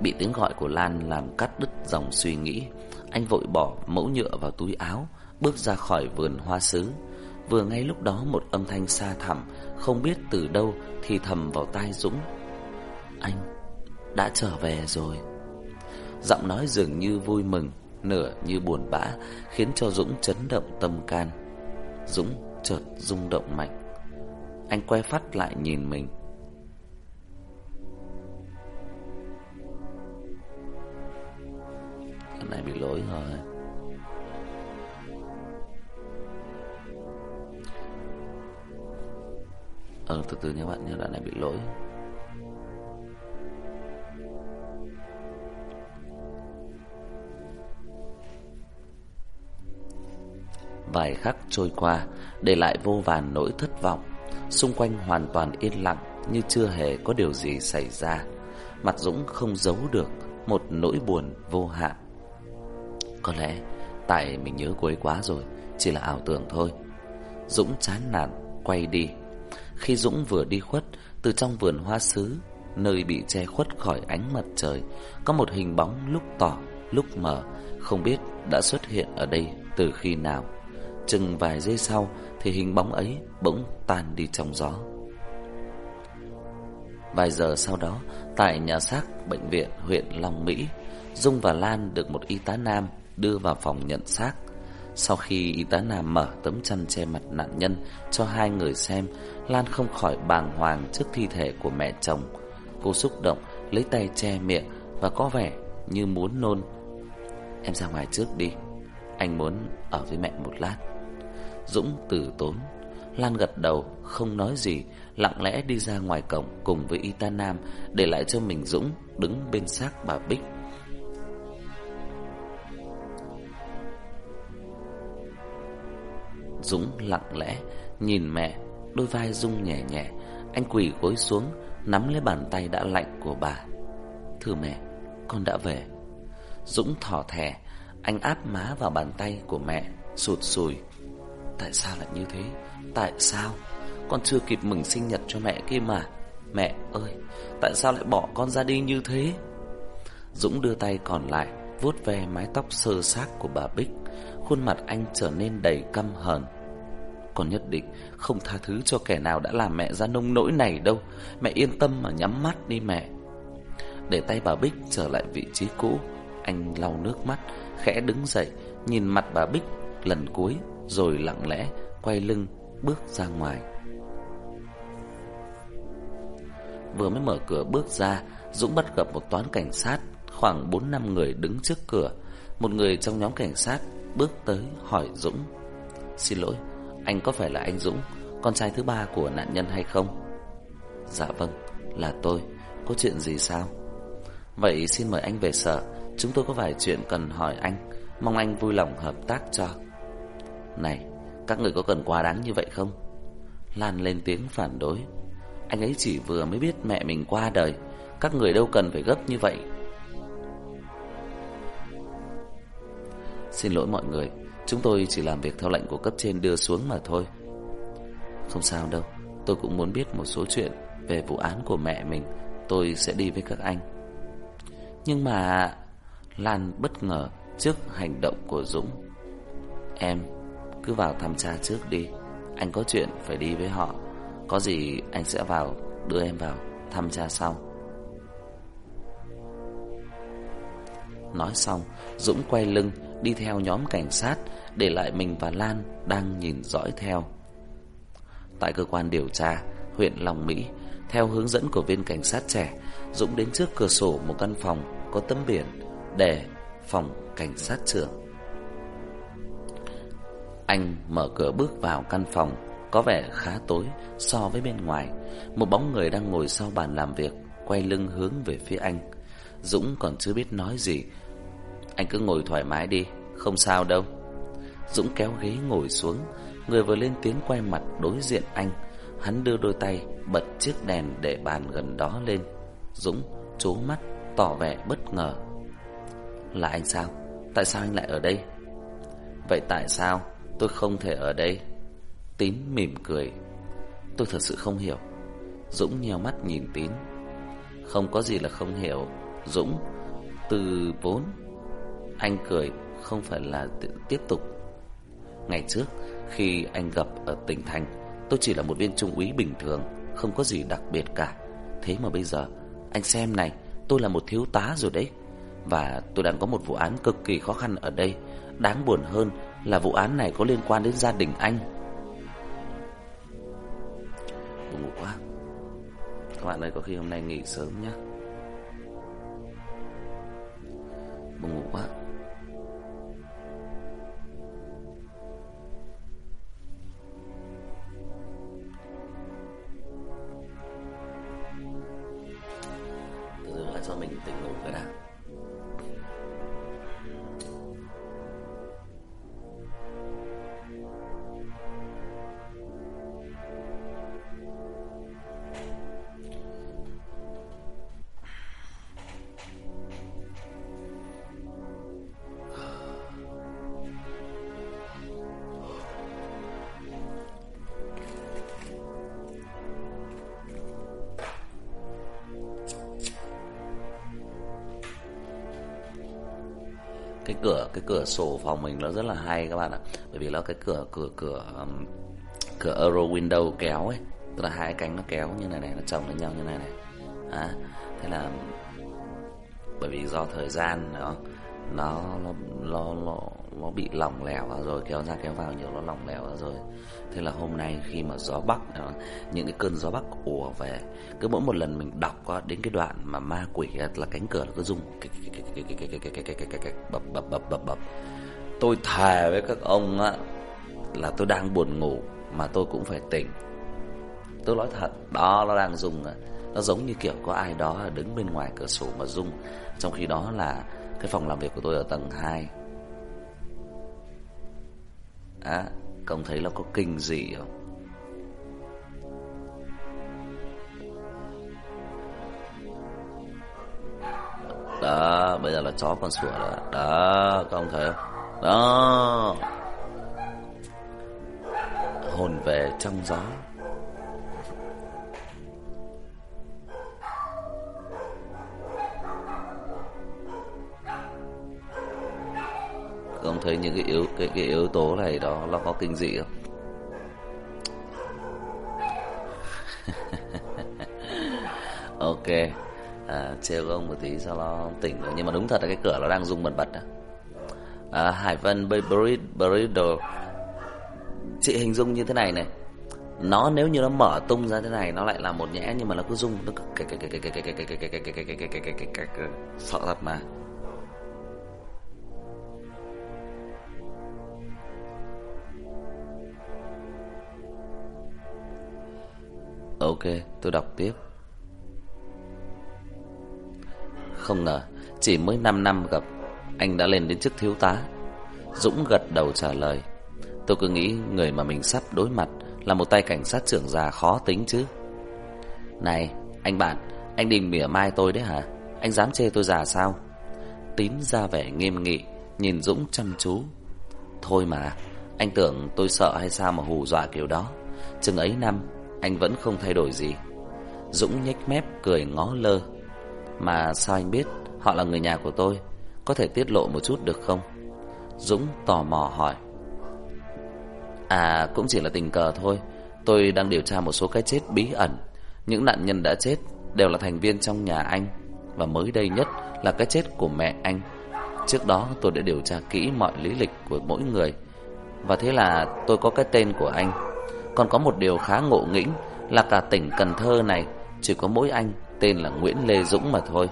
Bị tiếng gọi của Lan làm cắt đứt dòng suy nghĩ, Anh vội bỏ mẫu nhựa vào túi áo, Bước ra khỏi vườn hoa sứ. Vừa ngay lúc đó một âm thanh xa thẳm, Không biết từ đâu thì thầm vào tai Dũng. Anh đã trở về rồi. Giọng nói dường như vui mừng, Nửa như buồn bã, Khiến cho Dũng chấn động tâm can. Dũng chợt rung động mạnh. Anh quay phát lại nhìn mình. Cái này bị lỗi rồi. Ờ từ từ nha bạn nha Đoạn này bị lỗi. Vài khắc trôi qua, Để lại vô vàn nỗi thất vọng. Xung quanh hoàn toàn yên lặng, Như chưa hề có điều gì xảy ra. Mặt Dũng không giấu được Một nỗi buồn vô hạn. Có lẽ Tại mình nhớ cô ấy quá rồi, Chỉ là ảo tưởng thôi. Dũng chán nản, quay đi. Khi Dũng vừa đi khuất, Từ trong vườn hoa sứ, Nơi bị che khuất khỏi ánh mặt trời, Có một hình bóng lúc tỏ, lúc mờ, Không biết đã xuất hiện ở đây từ khi nào. Chừng vài giây sau Thì hình bóng ấy bỗng tan đi trong gió. Vài giờ sau đó, Tại nhà xác bệnh viện huyện Long Mỹ, Dung và Lan được một y tá nam Đưa vào phòng nhận xác. Sau khi y tá nam mở tấm chăn che mặt nạn nhân Cho hai người xem, Lan không khỏi bàng hoàng trước thi thể của mẹ chồng. Cô xúc động Lấy tay che miệng Và có vẻ như muốn nôn. Em ra ngoài trước đi, Anh muốn ở với mẹ một lát. Dũng từ tốn. Lan gật đầu, không nói gì, Lặng lẽ đi ra ngoài cổng cùng với y tá nam Để lại cho mình Dũng đứng bên xác bà Bích. Dũng lặng lẽ nhìn mẹ, Đôi vai rung nhẹ nhẹ. Anh quỳ gối xuống, Nắm lấy bàn tay đã lạnh của bà. Thưa mẹ, Con đã về. Dũng thỏ thẻ, Anh áp má vào bàn tay của mẹ, Sụt sùi. Tại sao lại như thế? Tại sao? Con chưa kịp mừng sinh nhật cho mẹ kia mà. Mẹ ơi, Tại sao lại bỏ con ra đi như thế? Dũng đưa tay còn lại, vuốt ve mái tóc sơ xác của bà Bích. Khuôn mặt anh trở nên đầy căm hờn. Con nhất định không tha thứ cho kẻ nào đã làm mẹ ra nông nỗi này đâu. Mẹ yên tâm mà nhắm mắt đi mẹ. Để tay bà Bích trở lại vị trí cũ, Anh lau nước mắt, Khẽ đứng dậy, Nhìn mặt bà Bích lần cuối rồi lặng lẽ quay lưng bước ra ngoài. Vừa mới mở cửa bước ra, Dũng bắt gặp một toán cảnh sát, khoảng 4 năm người đứng trước cửa. Một người trong nhóm cảnh sát bước tới hỏi Dũng: "Xin lỗi, anh có phải là anh Dũng, con trai thứ ba của nạn nhân hay không?" "Dạ vâng, là tôi. Có chuyện gì sao?" "Vậy xin mời anh về sở, chúng tôi có vài chuyện cần hỏi anh, mong anh vui lòng hợp tác cho." Này, Các người có cần quá đáng như vậy không? Lan lên tiếng phản đối. Anh ấy chỉ vừa mới biết mẹ mình qua đời. Các người đâu cần phải gấp như vậy? Xin lỗi mọi người, Chúng tôi chỉ làm việc theo lệnh của cấp trên đưa xuống mà thôi. Không sao đâu, Tôi cũng muốn biết một số chuyện Về vụ án của mẹ mình. Tôi sẽ đi với các anh. Nhưng mà Lan bất ngờ trước hành động của Dũng. Em cứ vào thăm cha trước đi. Anh có chuyện phải đi với họ. Có gì anh sẽ vào, đưa em vào thăm cha sau. Nói xong, Dũng quay lưng, đi theo nhóm cảnh sát, Để lại mình và Lan đang nhìn dõi theo. Tại cơ quan điều tra, huyện Long Mỹ, Theo hướng dẫn của viên cảnh sát trẻ, Dũng đến trước cửa sổ một căn phòng có tấm biển Để phòng cảnh sát trưởng. Anh mở cửa bước vào căn phòng, Có vẻ khá tối so với bên ngoài. Một bóng người đang ngồi sau bàn làm việc, Quay lưng hướng về phía anh. Dũng còn chưa biết nói gì. Anh cứ ngồi thoải mái đi, Không sao đâu. Dũng kéo ghế ngồi xuống, Người vừa lên tiếng quay mặt đối diện anh. Hắn đưa đôi tay bật chiếc đèn để bàn gần đó lên. Dũng chố mắt, tỏ vẻ bất ngờ. Là anh sao? Tại sao anh lại ở đây? Vậy tại sao? Tôi không thể ở đây? Tín mỉm cười. Tôi thật sự không hiểu. Dũng nheo mắt nhìn Tín. Không có gì là không hiểu. Dũng, Từ vốn Anh cười, không phải là tiếp tục. Ngày trước, Khi anh gặp ở tỉnh thành, Tôi chỉ là một viên trung úy bình thường, Không có gì đặc biệt cả. Thế mà bây giờ, Anh xem này, Tôi là một thiếu tá rồi đấy. Và tôi đang có một vụ án cực kỳ khó khăn ở đây. Đáng buồn hơn là vụ án này có liên quan đến gia đình anh. Buồn ngủ quá. Các bạn ơi, có khi hôm nay nghỉ sớm nhé Buồn ngủ quá. Cho mình tỉnh ngủ cái đã. Cái cửa cái cửa sổ phòng mình nó rất là hay các bạn ạ. Bởi vì nó cái cửa cửa cửa um, cửa euro window kéo ấy. Tức là hai cánh nó kéo như này này nó chồng lên nhau như này này. À, thế là bởi vì do thời gian nó nó nó nó nó, nó bị lỏng lẻo rồi kéo ra kéo vào nhiều nó lỏng lẻo rồi thế là hôm nay khi mà gió bắc những cái cơn gió bắc ùa về cứ mỗi một lần mình đọc qua đến cái đoạn mà ma quỷ là cánh cửa nó cứ rung bập bập bập bập bập tôi thề với các ông á là tôi đang buồn ngủ mà tôi cũng phải tỉnh tôi nói thật đó nó đang rung nó giống như kiểu có ai đó đứng bên ngoài cửa sổ mà rung trong khi đó là cái phòng làm việc của tôi ở tầng 2 À Công thấy nó có kinh gì không? Đó, Bây giờ là chó con sủa đó. Đó công thấy không? Đó. Hồn về trong gió. Ông thấy những cái yếu cái, cái yếu tố này đó nó có kinh dị không ok à, trêu ông một tí cho nó tỉnh rồi nhưng mà đúng thật là cái cửa nó đang rung bật bật à, hải vân burrito chị hình dung như thế này này nó nếu như nó mở tung ra thế này nó lại là một nhẽ nhưng mà nó cứ rung nó cứ sợ thật mà Ok, tôi đọc tiếp. Không ngờ, chỉ mới 5 năm gặp, anh đã lên đến chức thiếu tá. Dũng gật đầu trả lời. Tôi cứ nghĩ người mà mình sắp đối mặt Là một tay cảnh sát trưởng già khó tính chứ Này anh bạn Anh định mỉa mai tôi đấy hả Anh dám chê tôi già sao Tín ra vẻ nghiêm nghị Nhìn Dũng chăm chú Thôi mà Anh tưởng tôi sợ hay sao mà hù dọa kiểu đó Chừng ấy năm anh vẫn không thay đổi gì. Dũng nhếch mép, cười ngó lơ. Mà sao anh biết Họ là người nhà của tôi? Có thể tiết lộ một chút được không? Dũng tò mò hỏi. À cũng chỉ là tình cờ thôi. Tôi đang điều tra một số cái chết bí ẩn. Những nạn nhân đã chết Đều là thành viên trong nhà anh. Và mới đây nhất là cái chết của mẹ anh. Trước đó, tôi đã điều tra kỹ mọi lý lịch của mỗi người. Và thế là tôi có cái tên của anh. Còn có một điều khá ngộ nghĩnh Là cả tỉnh Cần Thơ này Chỉ có mỗi anh tên là Nguyễn Lê Dũng mà thôi.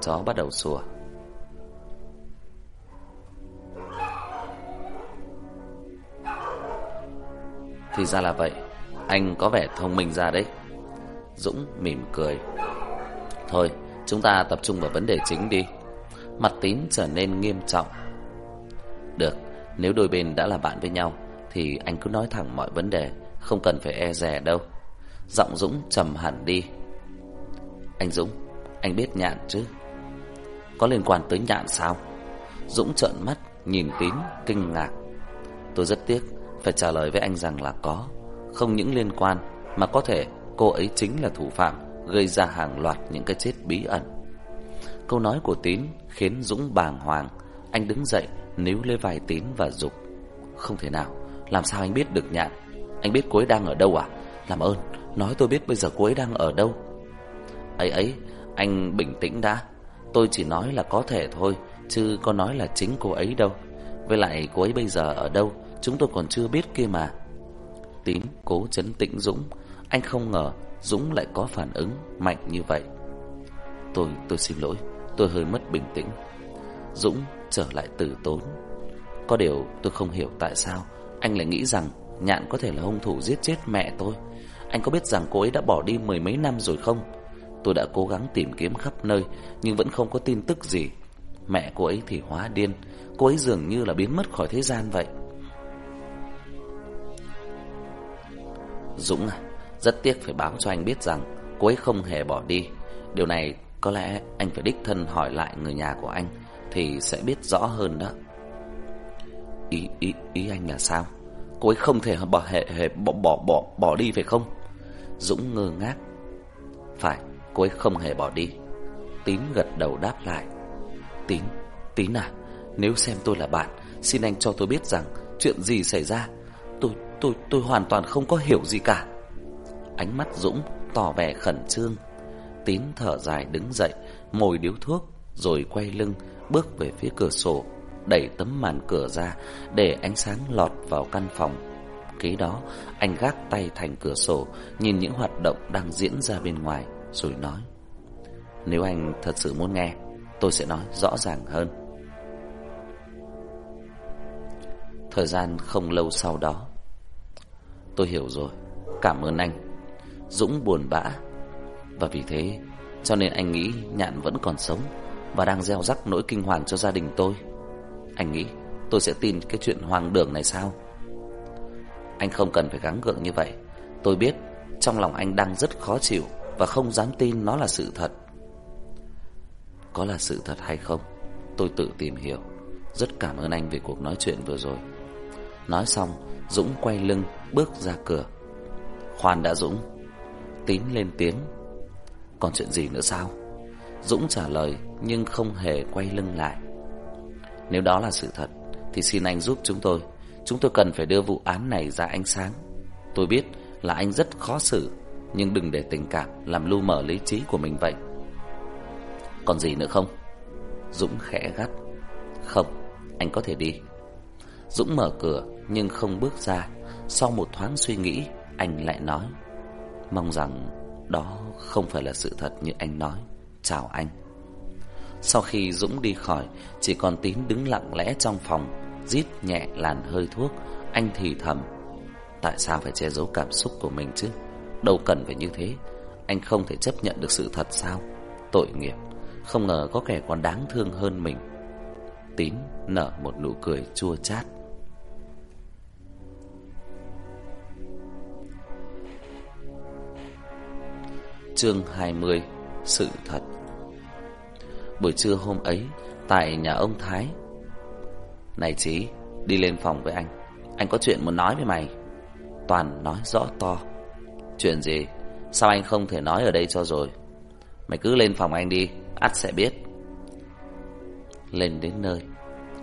Chó bắt đầu sủa. Thì ra là vậy, Anh có vẻ thông minh ra đấy. Dũng mỉm cười. Thôi, chúng ta tập trung vào vấn đề chính đi. Mặt tín trở nên nghiêm trọng. Được, Nếu đôi bên đã là bạn với nhau thì anh cứ nói thẳng mọi vấn đề, Không cần phải e dè đâu. Giọng Dũng trầm hẳn đi. Anh Dũng, Anh biết nhạn chứ? Có liên quan tới nhạn sao? Dũng trợn mắt, nhìn tín, kinh ngạc. Tôi rất tiếc, phải trả lời với anh rằng là có. Không những liên quan, Mà có thể cô ấy chính là thủ phạm Gây ra hàng loạt những cái chết bí ẩn. Câu nói của Tín Khiến Dũng bàng hoàng. Anh đứng dậy, níu lấy vai Tín và dục. Không thể nào. Làm sao anh biết được nhạn? Anh biết cô ấy đang ở đâu à? Làm ơn Nói tôi biết bây giờ cô ấy đang ở đâu. Ấy ấy Anh bình tĩnh đã. Tôi chỉ nói là có thể thôi Chứ có nói là chính cô ấy đâu. Với lại cô ấy bây giờ ở đâu? Chúng tôi còn chưa biết kia mà. Tín cố chấn tĩnh Dũng. Anh không ngờ Dũng lại có phản ứng mạnh như vậy. Tôi, tôi xin lỗi Tôi hơi mất bình tĩnh. Dũng trở lại tử tốn. Có điều tôi không hiểu tại sao anh lại nghĩ rằng Nhạn có thể là hung thủ giết chết mẹ tôi. Anh có biết rằng cô ấy đã bỏ đi mười mấy năm rồi không? Tôi đã cố gắng tìm kiếm khắp nơi Nhưng vẫn không có tin tức gì. Mẹ cô ấy thì hóa điên. Cô ấy dường như là biến mất khỏi thế gian vậy. Dũng à, rất tiếc phải báo cho anh biết rằng cô ấy không hề bỏ đi. Điều này có lẽ anh phải đích thân hỏi lại người nhà của anh thì sẽ biết rõ hơn đó. Ý ý ý anh là sao? Cô ấy không thể bỏ hệ hệ bỏ bỏ bỏ bỏ đi phải không? Dũng ngơ ngác. Phải, cô ấy không hề bỏ đi. Tín gật đầu đáp lại. Tín, Tín à, nếu xem tôi là bạn, xin anh cho tôi biết rằng chuyện gì xảy ra Tôi, tôi, tôi hoàn toàn không có hiểu gì cả Ánh mắt Dũng tỏ vẻ khẩn trương Tín thở dài đứng dậy Mồi điếu thuốc Rồi quay lưng bước về phía cửa sổ Đẩy tấm màn cửa ra Để ánh sáng lọt vào căn phòng. Kế đó, anh gác tay thành cửa sổ, Nhìn những hoạt động đang diễn ra bên ngoài, Rồi nói, Nếu anh thật sự muốn nghe, Tôi sẽ nói rõ ràng hơn. Thời gian không lâu sau đó, Tôi hiểu rồi, Cảm ơn anh, Dũng buồn bã. Và vì thế, Cho nên anh nghĩ Nhạn vẫn còn sống Và đang gieo rắc nỗi kinh hoàng cho gia đình tôi. Anh nghĩ tôi sẽ tin cái chuyện hoang đường này sao? Anh không cần phải gắng gượng như vậy. Tôi biết Trong lòng anh đang rất khó chịu Và không dám tin nó là sự thật. Có là sự thật hay không? Tôi tự tìm hiểu. Rất cảm ơn anh về cuộc nói chuyện vừa rồi. Nói xong, Dũng quay lưng, bước ra cửa. Khoan đã Dũng. Tín lên tiếng. Còn chuyện gì nữa sao? Dũng trả lời nhưng không hề quay lưng lại. Nếu đó là sự thật Thì xin anh giúp chúng tôi. Chúng tôi cần phải đưa vụ án này ra ánh sáng. Tôi biết là anh rất khó xử Nhưng đừng để tình cảm Làm lu mờ lý trí của mình vậy. Còn gì nữa không? Dũng khẽ gắt. Không, anh có thể đi. Dũng mở cửa nhưng không bước ra. Sau một thoáng suy nghĩ, anh lại nói: "Mong rằng đó không phải là sự thật như anh nói. Chào anh." Sau khi Dũng đi khỏi, chỉ còn Tín đứng lặng lẽ trong phòng, rít nhẹ làn hơi thuốc, anh thì thầm. Tại sao phải che giấu cảm xúc của mình chứ? Đâu cần phải như thế, anh không thể chấp nhận được sự thật sao? Tội nghiệp, không ngờ có kẻ còn đáng thương hơn mình. Tín nở một nụ cười chua chát. Chương 20 Sự thật Buổi trưa hôm ấy, Tại nhà ông Thái. Này Chí, Đi lên phòng với anh. Anh có chuyện muốn nói với mày. Toàn nói rõ to. Chuyện gì? Sao anh không thể nói ở đây cho rồi? Mày cứ lên phòng anh đi, ắt sẽ biết. Lên đến nơi,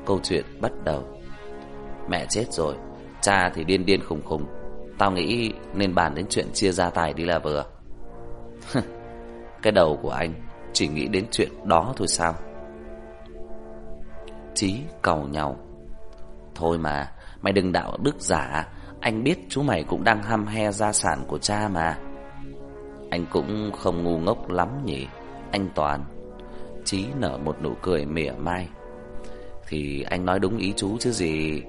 Câu chuyện bắt đầu. Mẹ chết rồi, Cha thì điên điên khùng khùng. Tao nghĩ nên bàn đến chuyện chia gia tài đi là vừa. [LAUGHS] Cái đầu của anh chỉ nghĩ đến chuyện đó thôi sao? Chí cầu nhau. Thôi mà, Mày đừng đạo đức giả. Anh biết chú mày cũng đang ham he gia sản của cha mà. Anh cũng không ngu ngốc lắm nhỉ? Anh Toàn. Chí nở một nụ cười mỉa mai. Thì anh nói đúng ý chú chứ gì?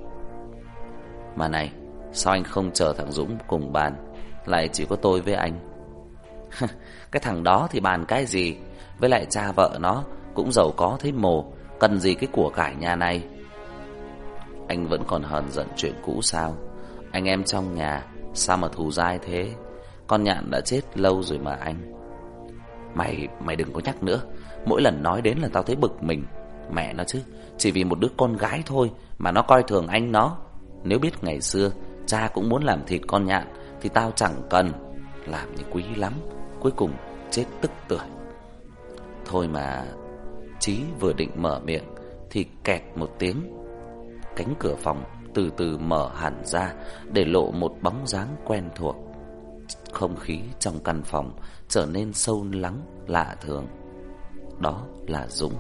Mà này, Sao anh không chờ thằng Dũng cùng bàn? Lại chỉ có tôi với anh. [LAUGHS] Cái thằng đó thì bàn cái gì? Với lại cha vợ nó Cũng giàu có thế mồ Cần gì cái của cải nhà này? Anh vẫn còn hờn giận chuyện cũ sao? Anh em trong nhà Sao mà thù dai thế? Con nhạn đã chết lâu rồi mà anh. Mày, mày đừng có nhắc nữa. Mỗi lần nói đến là tao thấy bực mình. Mẹ nó chứ Chỉ vì một đứa con gái thôi Mà nó coi thường anh nó. Nếu biết ngày xưa Cha cũng muốn làm thịt con nhạn Thì tao chẳng cần. Làm như quý lắm Cuối cùng chết tức tưởi. Thôi mà. Chí vừa định mở miệng Thì kẹt một tiếng. Cánh cửa phòng từ từ mở hẳn ra Để lộ một bóng dáng quen thuộc. Không khí trong căn phòng Trở nên sâu lắng lạ thường. Đó là Dũng.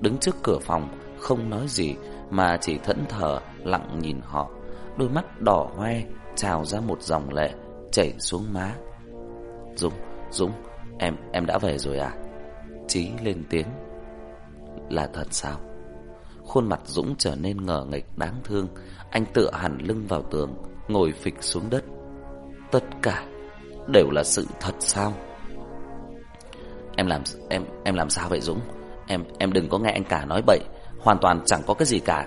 Đứng trước cửa phòng Không nói gì Mà chỉ thẫn thờ lặng nhìn họ. Đôi mắt đỏ hoe Trào ra một dòng lệ Chảy xuống má. Dũng Dũng, em em đã về rồi à? Trí lên tiếng. Là thật sao? Khuôn mặt Dũng trở nên ngờ nghịch đáng thương, anh tựa hẳn lưng vào tường, ngồi phịch xuống đất. Tất cả đều là sự thật sao? Em làm em em làm sao vậy Dũng? Em em đừng có nghe anh cả nói bậy, hoàn toàn chẳng có cái gì cả.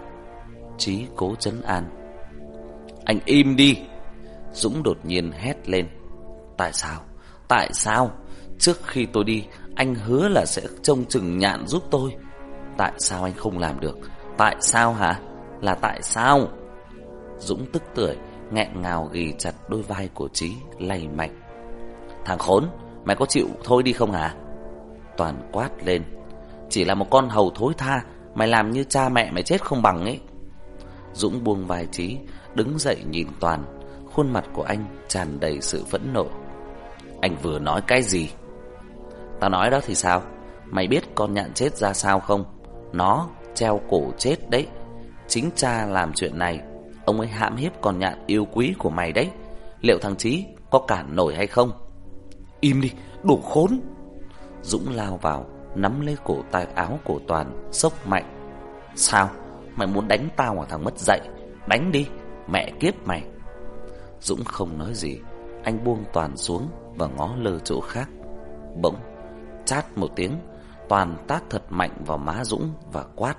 Chí cố chấn an. Anh im đi. Dũng đột nhiên hét lên. Tại sao? Tại sao? Trước khi tôi đi, anh hứa là sẽ trông chừng nhạn giúp tôi. Tại sao anh không làm được? Tại sao hả? Là tại sao? Dũng tức tưởi, nghẹn ngào ghi chặt đôi vai của Trí, lay mạnh. Thằng khốn, mày có chịu thôi đi không hả? Toàn quát lên. Chỉ là một con hầu thối tha, mày làm như cha mẹ mày chết không bằng ấy. Dũng buông vai Trí, đứng dậy nhìn Toàn, khuôn mặt của anh tràn đầy sự phẫn nộ. Anh vừa nói cái gì? Tao nói đó thì sao? Mày biết con nhạn chết ra sao không? Nó treo cổ chết đấy. Chính cha làm chuyện này. Ông ấy hãm hiếp con nhạn yêu quý của mày đấy. Liệu thằng Chí có cản nổi hay không? Im đi, đồ khốn! Dũng lao vào, nắm lấy cổ tay áo của Toàn, sốc mạnh. Sao? Mày muốn đánh tao à thằng mất dạy? Đánh đi, mẹ kiếp mày! Dũng không nói gì, anh buông Toàn xuống và ngó lơ chỗ khác. Bỗng, chát một tiếng, toàn tát thật mạnh vào má Dũng và quát.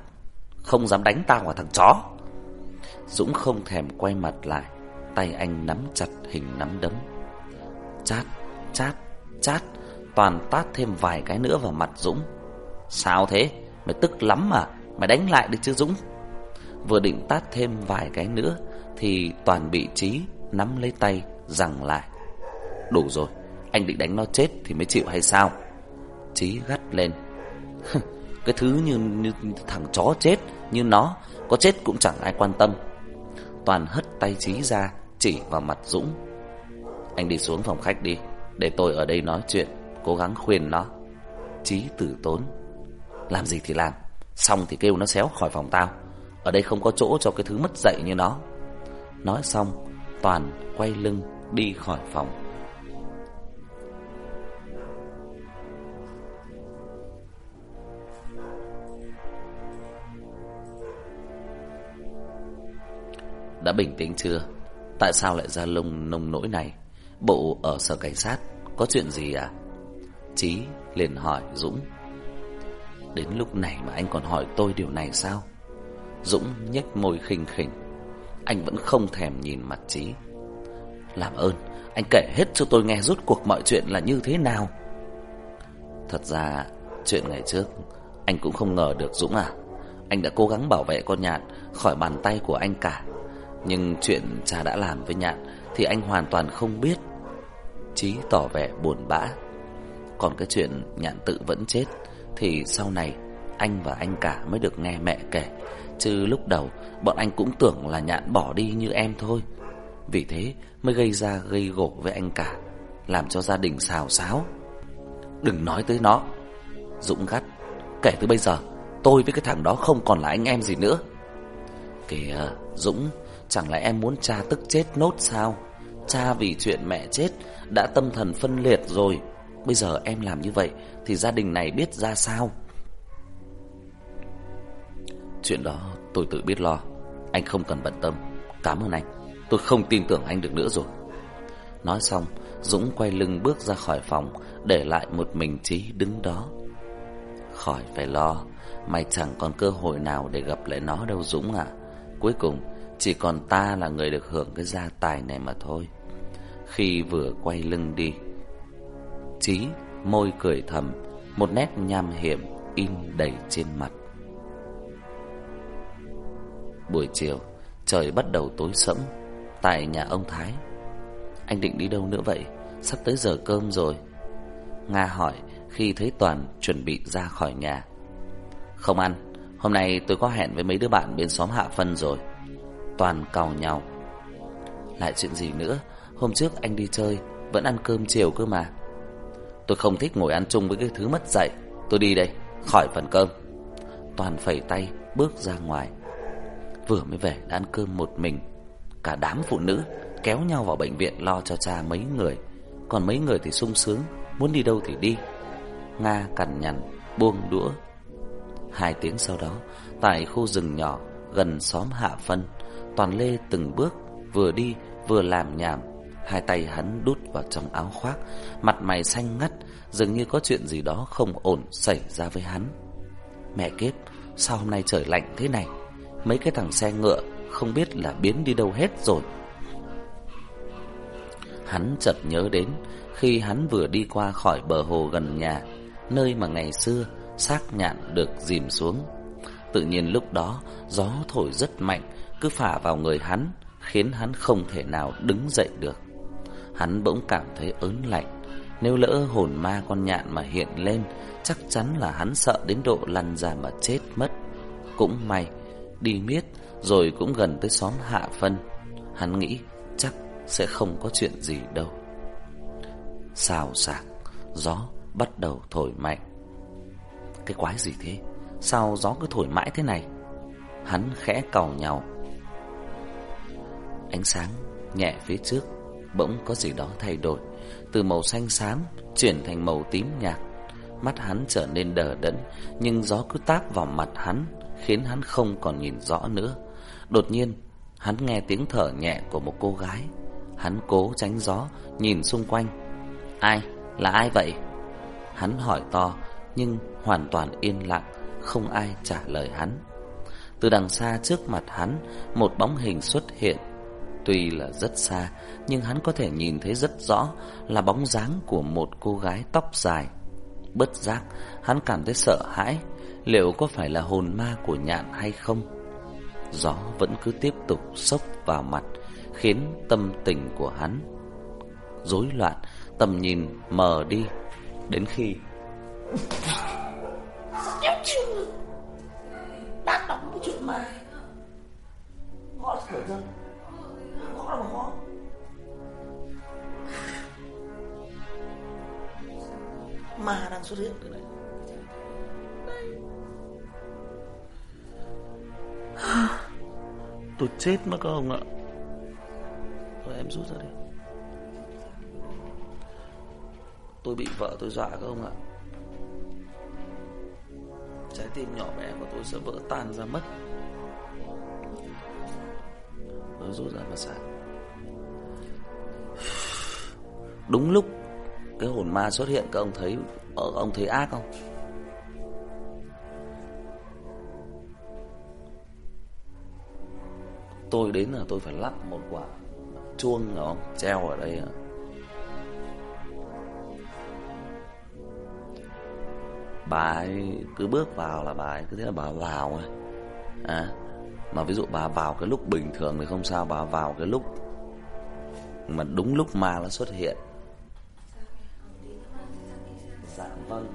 Không dám đánh tao à thằng chó. Dũng không thèm quay mặt lại, tay anh nắm chặt hình nắm đấm. Chát, chát, chát, toàn tát thêm vài cái nữa vào mặt Dũng. Sao thế? Mày tức lắm mà, mày đánh lại đi chứ Dũng. Vừa định tát thêm vài cái nữa thì toàn bị trí nắm lấy tay rằng lại. Đủ rồi, anh định đánh nó chết thì mới chịu hay sao Chí gắt lên. [LAUGHS] Cái thứ như, như thằng chó chết Như nó Có chết cũng chẳng ai quan tâm. Toàn hất tay Chí ra Chỉ vào mặt Dũng. Anh đi xuống phòng khách đi Để tôi ở đây nói chuyện Cố gắng khuyên nó. Chí tử tốn. Làm gì thì làm Xong thì kêu nó xéo khỏi phòng tao. Ở đây không có chỗ cho cái thứ mất dạy như nó. Nói xong Toàn quay lưng đi khỏi phòng. Đã bình tĩnh chưa? Tại sao lại ra lông nông nỗi này? Bộ ở sở cảnh sát, Có chuyện gì à? Chí liền hỏi Dũng. Đến lúc này mà anh còn hỏi tôi điều này sao? Dũng nhếch môi khinh khỉnh. Anh vẫn không thèm nhìn mặt Chí. Làm ơn, Anh kể hết cho tôi nghe rốt cuộc mọi chuyện là như thế nào. Thật ra, chuyện ngày trước, Anh cũng không ngờ được Dũng à. Anh đã cố gắng bảo vệ con nhạn Khỏi bàn tay của anh cả. Nhưng chuyện cha đã làm với nhạn Thì anh hoàn toàn không biết. Chí tỏ vẻ buồn bã. Còn cái chuyện nhạn tự vẫn chết Thì sau này Anh và anh cả mới được nghe mẹ kể. Chứ lúc đầu, Bọn anh cũng tưởng là nhạn bỏ đi như em thôi. Vì thế mới gây ra gây gổ với anh cả, Làm cho gia đình xào xáo. Đừng nói tới nó. Dũng gắt, Kể từ bây giờ, Tôi với cái thằng đó không còn là anh em gì nữa. Kìa, Dũng. Chẳng lẽ em muốn cha tức chết nốt sao? Cha vì chuyện mẹ chết Đã tâm thần phân liệt rồi. Bây giờ em làm như vậy Thì gia đình này biết ra sao? Chuyện đó tôi tự biết lo. Anh không cần bận tâm. Cảm ơn anh. Tôi không tin tưởng anh được nữa rồi. Nói xong, Dũng quay lưng bước ra khỏi phòng, Để lại một mình Trí đứng đó. Khỏi phải lo Mày chẳng còn cơ hội nào để gặp lại nó đâu Dũng à Cuối cùng chỉ còn ta là người được hưởng cái gia tài này mà thôi. Khi vừa quay lưng đi Trí môi cười thầm, Một nét nham hiểm in đầy trên mặt. Buổi chiều, Trời bắt đầu tối sẫm Tại nhà ông Thái. Anh định đi đâu nữa vậy? Sắp tới giờ cơm rồi. Nga hỏi khi thấy Toàn chuẩn bị ra khỏi nhà. Không ăn, Hôm nay tôi có hẹn với mấy đứa bạn bên xóm Hạ Phân rồi. Toàn cào nhau. Lại chuyện gì nữa? Hôm trước anh đi chơi, Vẫn ăn cơm chiều cơ mà. Tôi không thích ngồi ăn chung với cái thứ mất dạy. Tôi đi đây, Khỏi phần cơm. Toàn phẩy tay, bước ra ngoài. Vừa mới về, đã ăn cơm một mình. Cả đám phụ nữ kéo nhau vào bệnh viện lo cho cha mấy người. Còn mấy người thì sung sướng, Muốn đi đâu thì đi. Nga cằn nhằn, buông đũa. Hai tiếng sau đó, Tại khu rừng nhỏ gần xóm Hạ Phân Toàn Lê từng bước, Vừa đi, vừa làm nhảm. Hai tay hắn đút vào trong áo khoác, Mặt mày xanh ngắt, Dường như có chuyện gì đó không ổn xảy ra với hắn. Mẹ kiếp, Sao hôm nay trời lạnh thế này? Mấy cái thằng xe ngựa, Không biết là biến đi đâu hết rồi. Hắn chợt nhớ đến, Khi hắn vừa đi qua khỏi bờ hồ gần nhà, Nơi mà ngày xưa xác nhạn được dìm xuống. Tự nhiên lúc đó, Gió thổi rất mạnh cứ phả vào người hắn, Khiến hắn không thể nào đứng dậy được. Hắn bỗng cảm thấy ớn lạnh, Nếu lỡ hồn ma con nhạn mà hiện lên, Chắc chắn là hắn sợ đến độ lăn ra mà chết mất. Cũng may, Đi miết Rồi cũng gần tới xóm Hạ Phân Hắn nghĩ chắc sẽ không có chuyện gì đâu. Xào xạc, Gió bắt đầu thổi mạnh. Cái quái gì thế? Sao gió cứ thổi mãi thế này? Hắn khẽ cào nhau Ánh sáng nhẹ phía trước Bỗng có gì đó thay đổi, Từ màu xanh xám Chuyển thành màu tím nhạt. Mắt hắn trở nên đờ đẫn, Nhưng gió cứ táp vào mặt hắn, Khiến hắn không còn nhìn rõ nữa. Đột nhiên, Hắn nghe tiếng thở nhẹ của một cô gái. Hắn cố tránh gió, Nhìn xung quanh. Ai? Là ai vậy? Hắn hỏi to, Nhưng hoàn toàn yên lặng, Không ai trả lời hắn. Từ đằng xa trước mặt hắn, Một bóng hình xuất hiện. Tuy là rất xa, Nhưng hắn có thể nhìn thấy rất rõ Là bóng dáng của một cô gái tóc dài. Bất giác, Hắn cảm thấy sợ hãi, Liệu có phải là hồn ma của nhạn hay không? Gió vẫn cứ tiếp tục sốc vào mặt, Khiến tâm tình của hắn rối loạn, Tầm nhìn mờ đi. Đến khi đang đóng cái chuyện mà. Gõ cửa dân khó là khó Ma đang xuất hiện từ này. Tôi chết mất các ông ạ. Rồi em rút ra đi. Tôi bị vợ tôi dọa các ông ạ. Trái tim nhỏ bé của tôi sẽ vỡ tan ra mất rút ra mà sáng Đúng lúc Cái hồn ma xuất hiện các ông thấy ở Ông thấy ác không Tôi đến là tôi phải lắp một quả chuông phải không Treo ở đây à? bà ấy cứ bước vào là bà ấy cứ thế là bà vào ấy. À, mà ví dụ bà vào cái lúc bình thường thì không sao, bà vào cái lúc mà đúng lúc ma nó xuất hiện. Dạ vâng.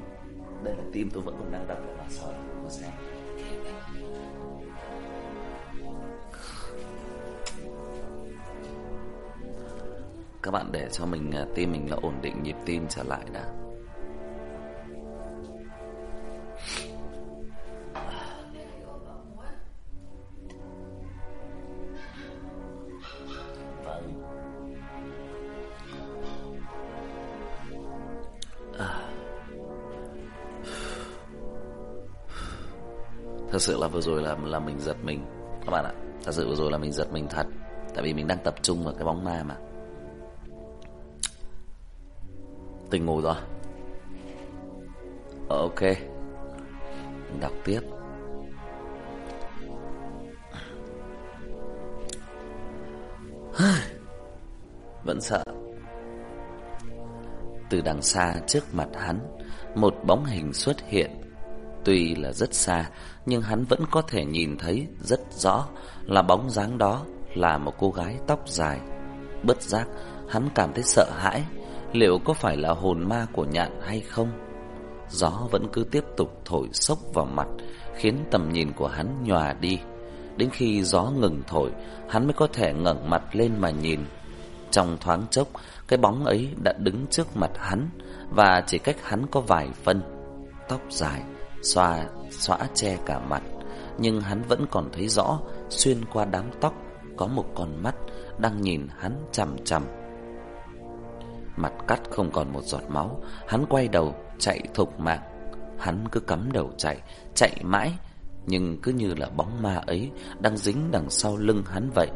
Đây là tim tôi vẫn còn đang đập ở bà soi của xem. Các bạn để cho mình à, tim mình nó ổn định nhịp tim trở lại đã. Thật sự là vừa rồi là là mình giật mình. Các bạn ạ. Thật sự vừa rồi là mình giật mình thật, tại vì mình đang tập trung vào cái bóng ma mà. Tỉnh ngủ rồi. Ok. Mình đọc tiếp. [SIGHS] Vẫn sợ. Từ đằng xa trước mặt hắn Một bóng hình xuất hiện. Tuy là rất xa, Nhưng hắn vẫn có thể nhìn thấy rất rõ Là bóng dáng đó Là một cô gái tóc dài. Bất giác, Hắn cảm thấy sợ hãi, Liệu có phải là hồn ma của nhạn hay không? Gió vẫn cứ tiếp tục thổi sốc vào mặt, Khiến tầm nhìn của hắn nhòa đi. Đến khi gió ngừng thổi, Hắn mới có thể ngẩng mặt lên mà nhìn. Trong thoáng chốc, Cái bóng ấy đã đứng trước mặt hắn, Và chỉ cách hắn có vài phân, Tóc dài. Xoa, xõa che cả mặt. Nhưng hắn vẫn còn thấy rõ Xuyên qua đám tóc Có một con mắt Đang nhìn hắn chằm chằm. Mặt cắt không còn một giọt máu Hắn quay đầu chạy thục mạng. Hắn cứ cắm đầu chạy Chạy mãi Nhưng cứ như là bóng ma ấy Đang dính đằng sau lưng hắn vậy.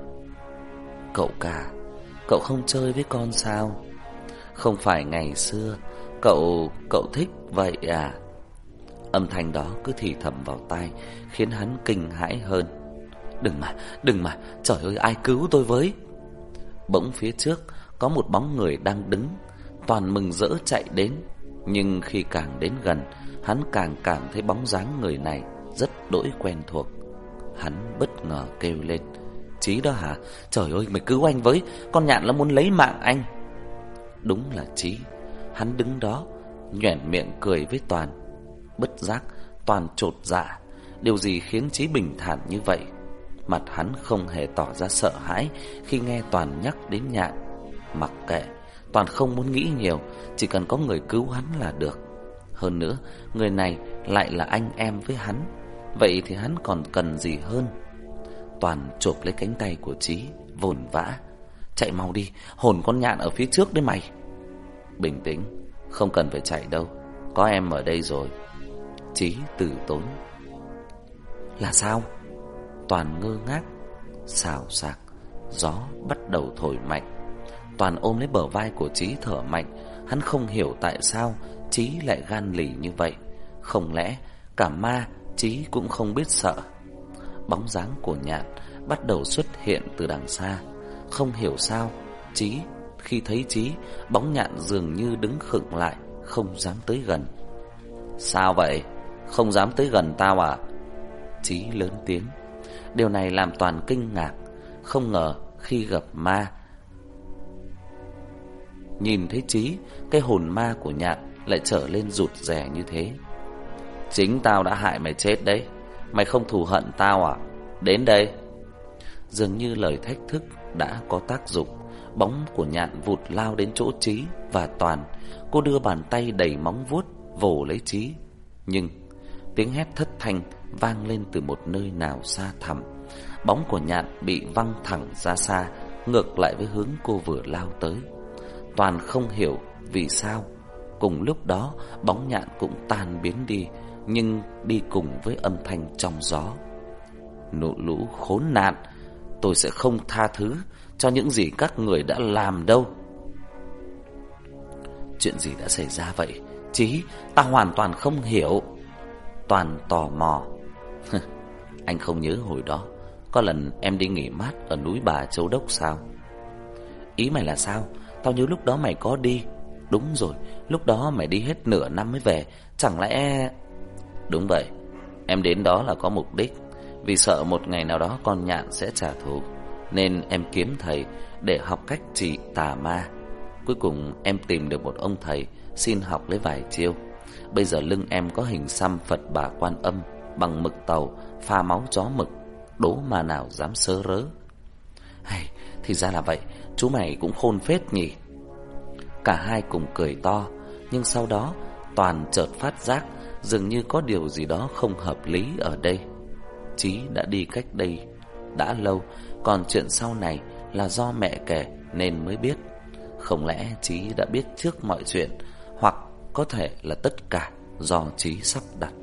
Cậu cả Cậu không chơi với con sao? Không phải ngày xưa Cậu, cậu thích vậy à? Âm thanh đó cứ thì thầm vào tai Khiến hắn kinh hãi hơn Đừng mà, đừng mà Trời ơi ai cứu tôi với Bỗng phía trước có một bóng người đang đứng, toàn mừng rỡ chạy đến, nhưng khi càng đến gần, hắn càng cảm thấy bóng dáng người này rất đỗi quen thuộc. Hắn bất ngờ kêu lên, "Chí đó hả? Trời ơi, mày cứu anh với, con nhạn nó muốn lấy mạng anh." Đúng là Chí, hắn đứng đó, nhoẻn miệng cười với Toàn. Bất giác, Toàn trột dạ, điều gì khiến Chí bình thản như vậy? Mặt hắn không hề tỏ ra sợ hãi khi nghe Toàn nhắc đến nhạn. Mặc kệ, Toàn không muốn nghĩ nhiều, chỉ cần có người cứu hắn là được. Hơn nữa, người này lại là anh em với hắn, vậy thì hắn còn cần gì hơn? Toàn chộp lấy cánh tay của Trí, vồn vã. Chạy mau đi, hồn con nhạn ở phía trước đấy mày. Bình tĩnh, không cần phải chạy đâu, có em ở đây rồi. Trí từ tốn. Là sao? Toàn ngơ ngác, xào xạc, gió bắt đầu thổi mạnh. Toàn ôm lấy bờ vai của Trí thở mạnh Hắn không hiểu tại sao Trí lại gan lì như vậy Không lẽ cả ma Trí cũng không biết sợ Bóng dáng của nhạn Bắt đầu xuất hiện từ đằng xa Không hiểu sao Trí khi thấy Trí Bóng nhạn dường như đứng khựng lại Không dám tới gần Sao vậy không dám tới gần tao à? Trí lớn tiếng. Điều này làm Toàn kinh ngạc. Không ngờ khi gặp ma. Nhìn thấy Trí Cái hồn ma của nhạn Lại trở lên rụt rè như thế. Chính tao đã hại mày chết đấy. Mày không thù hận tao à? Đến đây. Dường như lời thách thức đã có tác dụng. Bóng của nhạn vụt lao đến chỗ Trí Và Toàn. Cô đưa bàn tay đầy móng vuốt Vồ lấy Trí Nhưng tiếng hét thất thanh Vang lên từ một nơi nào xa thẳm. Bóng của nhạn bị văng thẳng ra xa, Ngược lại với hướng cô vừa lao tới. Toàn không hiểu vì sao, Cùng lúc đó bóng nhạn cũng tan biến đi, Nhưng đi cùng với âm thanh trong gió. Nụ lũ khốn nạn, Tôi sẽ không tha thứ Cho những gì các người đã làm đâu. Chuyện gì đã xảy ra vậy? Chí, ta hoàn toàn không hiểu. Toàn tò mò. [LAUGHS] Anh không nhớ hồi đó, Có lần em đi nghỉ mát Ở núi bà Châu Đốc sao? Ý mày là sao? Tao nhớ lúc đó mày có đi. Đúng rồi, Lúc đó mày đi hết nửa năm mới về. Chẳng lẽ Đúng vậy, Em đến đó là có mục đích. Vì sợ một ngày nào đó con nhạn sẽ trả thù, Nên em kiếm thầy Để học cách trị tà ma. Cuối cùng em tìm được một ông thầy Xin học lấy vài chiêu. Bây giờ lưng em có hình xăm Phật bà quan âm Bằng mực tàu Pha máu chó mực Đố mà nào dám sơ rớ. Hay, Thì ra là vậy Chú mày cũng khôn phết nhỉ. Cả hai cùng cười to Nhưng sau đó Toàn chợt phát giác Dường như có điều gì đó không hợp lý ở đây. Chí đã đi cách đây Đã lâu Còn chuyện sau này là do mẹ kể Nên mới biết. Không lẽ Chí đã biết trước mọi chuyện Hoặc có thể là tất cả Do trí sắp đặt.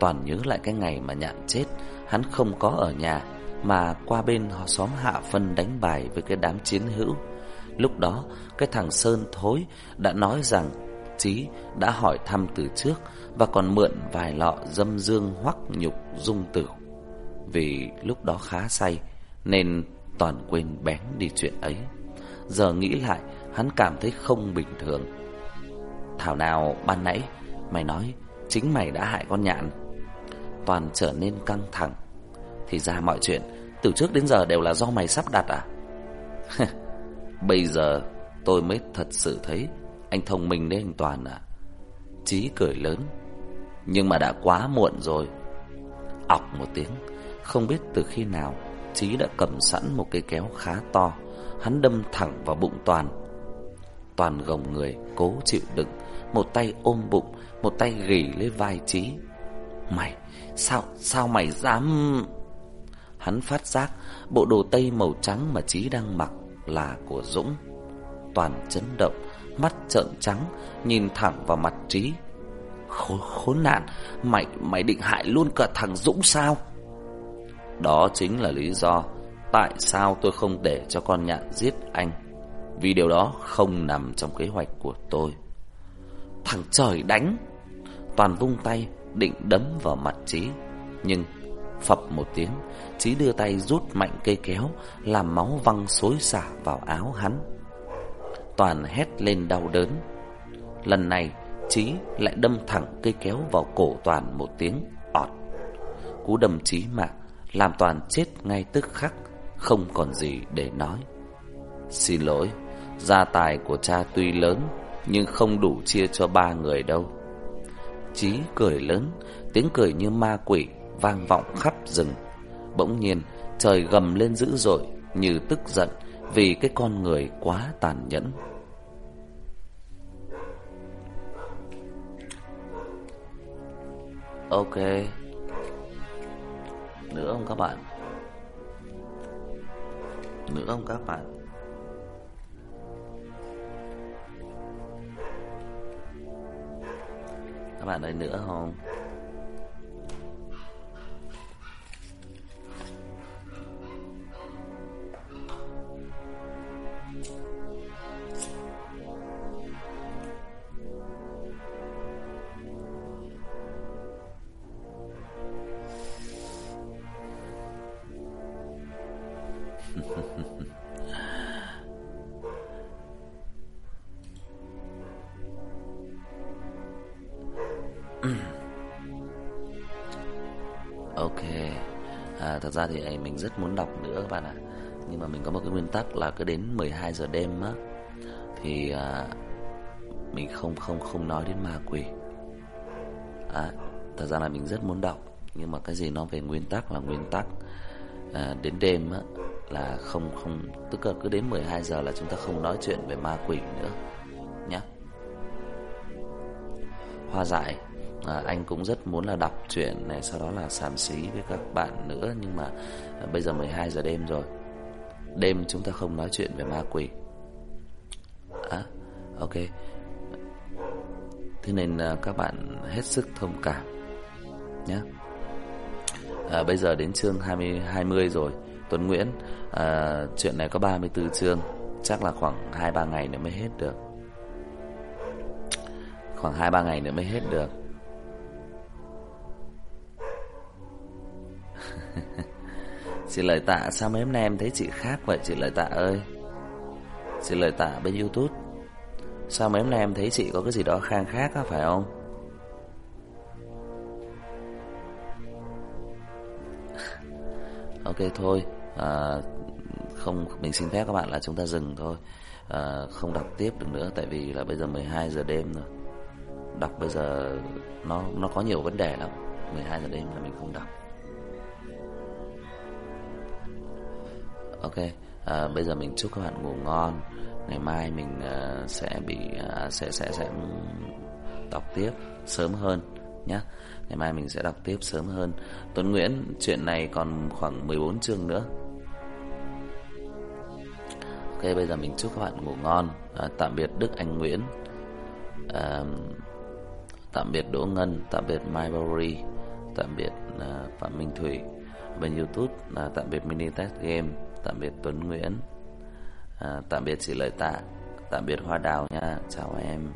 Toàn nhớ lại cái ngày mà nhạn chết, Hắn không có ở nhà, Mà qua bên họ xóm hạ phân đánh bài Với cái đám chiến hữu. Lúc đó, cái thằng Sơn thối Đã nói rằng Chí đã hỏi thăm từ trước Và còn mượn vài lọ dâm dương hoắc nhục dung tử. Vì lúc đó khá say, Nên toàn quên bén đi chuyện ấy. Giờ nghĩ lại, Hắn cảm thấy không bình thường. Thảo nào ban nãy? Mày nói, chính mày đã hại con nhạn. Toàn trở nên căng thẳng. Thì ra mọi chuyện, Từ trước đến giờ đều là do mày sắp đặt à? [LAUGHS] Bây giờ tôi mới thật sự thấy Anh thông minh đấy anh Toàn à. Chí cười lớn. Nhưng mà đã quá muộn rồi. Ọc một tiếng, Không biết từ khi nào Chí đã cầm sẵn một cây kéo khá to. Hắn đâm thẳng vào bụng Toàn. Toàn gồng người, Cố chịu đựng. Một tay ôm bụng Một tay gỉ lấy vai Chí. Mày Sao sao mày dám? Hắn phát giác Bộ đồ tây màu trắng mà Chí đang mặc Là của Dũng. Toàn chấn động Mắt trợn trắng Nhìn thẳng vào mặt Trí Khốn, khốn nạn Mày mày định hại luôn cả thằng Dũng sao? Đó chính là lý do Tại sao tôi không để cho con nhạn giết anh. Vì điều đó không nằm trong kế hoạch của tôi. Thằng trời đánh. Toàn vung tay, Định đấm vào mặt Trí Nhưng phập một tiếng Trí đưa tay rút mạnh cây kéo, Làm máu văng xối xả vào áo hắn. Toàn hét lên đau đớn. Lần này Trí lại đâm thẳng cây kéo vào cổ Toàn một tiếng, ọt. Cú đâm trí mạng, Làm Toàn chết ngay tức khắc, Không còn gì để nói. Xin lỗi, Gia tài của cha tuy lớn nhưng không đủ chia cho ba người đâu. Chí cười lớn, Tiếng cười như ma quỷ Vang vọng khắp rừng. Bỗng nhiên, trời gầm lên dữ dội, Như tức giận Vì cái con người quá tàn nhẫn. Ok. Nữa không các bạn? Nữa không các bạn? Các bạn ơi nữa không? Rất muốn đọc nữa các bạn ạ. Nhưng mà mình có một cái nguyên tắc là cứ đến 12 giờ đêm á thì à, mình không không không nói đến ma quỷ. À, thật ra là mình rất muốn đọc nhưng mà cái gì nó về nguyên tắc là nguyên tắc à, đến đêm á là không không tức là cứ đến 12 giờ là chúng ta không nói chuyện về ma quỷ nữa nhé hoa dại à, anh cũng rất muốn là đọc truyện này sau đó là sàm xí với các bạn nữa nhưng mà à, bây giờ 12 giờ đêm rồi. Đêm chúng ta không nói chuyện về ma quỷ. À ok. Thế nên à, các bạn hết sức thông cảm nhé à, bây giờ đến chương 20 20 rồi. Tuấn Nguyễn à, chuyện này có 34 chương chắc là khoảng 2 3 ngày nữa mới hết được. Khoảng 2 3 ngày nữa mới hết được. Chị lời tạ sao mấy hôm nay em thấy chị khác vậy chị lời tạ ơi? Chị lời tạ bên Youtube. Sao mấy hôm nay em thấy chị có cái gì đó khang khác á phải không? Ok thôi. À, Không Mình xin phép các bạn là chúng ta dừng thôi. À, Không đọc tiếp được nữa Tại vì là bây giờ 12 giờ đêm rồi. Đọc bây giờ Nó nó có nhiều vấn đề lắm. 12 giờ đêm là mình không đọc. Ok à, bây giờ mình chúc các bạn ngủ ngon. Ngày mai mình uh, sẽ bị uh, sẽ sẽ sẽ đọc tiếp sớm hơn nhé ngày mai mình sẽ đọc tiếp sớm hơn. Tuấn Nguyễn chuyện này còn khoảng 14 chương nữa. Ok bây giờ mình chúc các bạn ngủ ngon. À, tạm biệt Đức Anh Nguyễn. À, tạm biệt Đỗ Ngân tạm biệt Mai Bowery tạm biệt uh, Phạm Minh Thủy. Bên YouTube là tạm biệt Mini Test Game tạm biệt Tuấn Nguyễn. À, tạm biệt chị Lợi Tạ. Tạm biệt Hoa Đào nha. Chào em.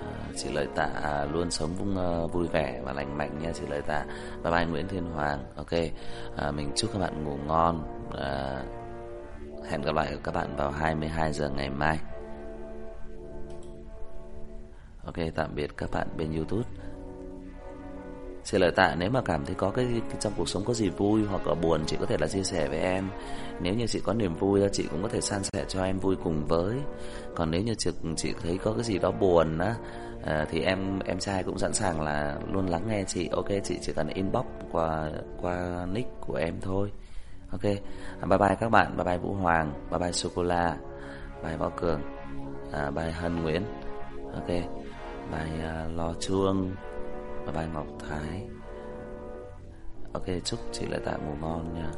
À, chị Lợi Tạ à, luôn sống vui, uh, vui vẻ và lành mạnh nha chị Lợi Tạ. Bye bye Nguyễn Thiên Hoàng. Ok. À, mình chúc các bạn ngủ ngon. À, hẹn gặp lại các bạn vào 22 giờ ngày mai. Ok tạm biệt các bạn bên Youtube. Xin lời tạ nếu mà cảm thấy có cái, cái trong cuộc sống có gì vui hoặc là buồn chị có thể là chia sẻ với em. Nếu như chị có niềm vui chị cũng có thể san sẻ cho em vui cùng với. Còn nếu như chị, chị thấy có cái gì đó buồn á à, thì em em trai cũng sẵn sàng là luôn lắng nghe chị. Ok chị chỉ cần inbox qua qua nick của em thôi. Ok. À, bye bye các bạn, bye bye Vũ Hoàng, bye bye Sô cô la, bye Võ Cường, à, bye Hân Nguyễn. Ok. Bye à, uh, Lo Chuông và bài Ngọc Thái. Ok chúc chị lại tại ngủ ngon nha.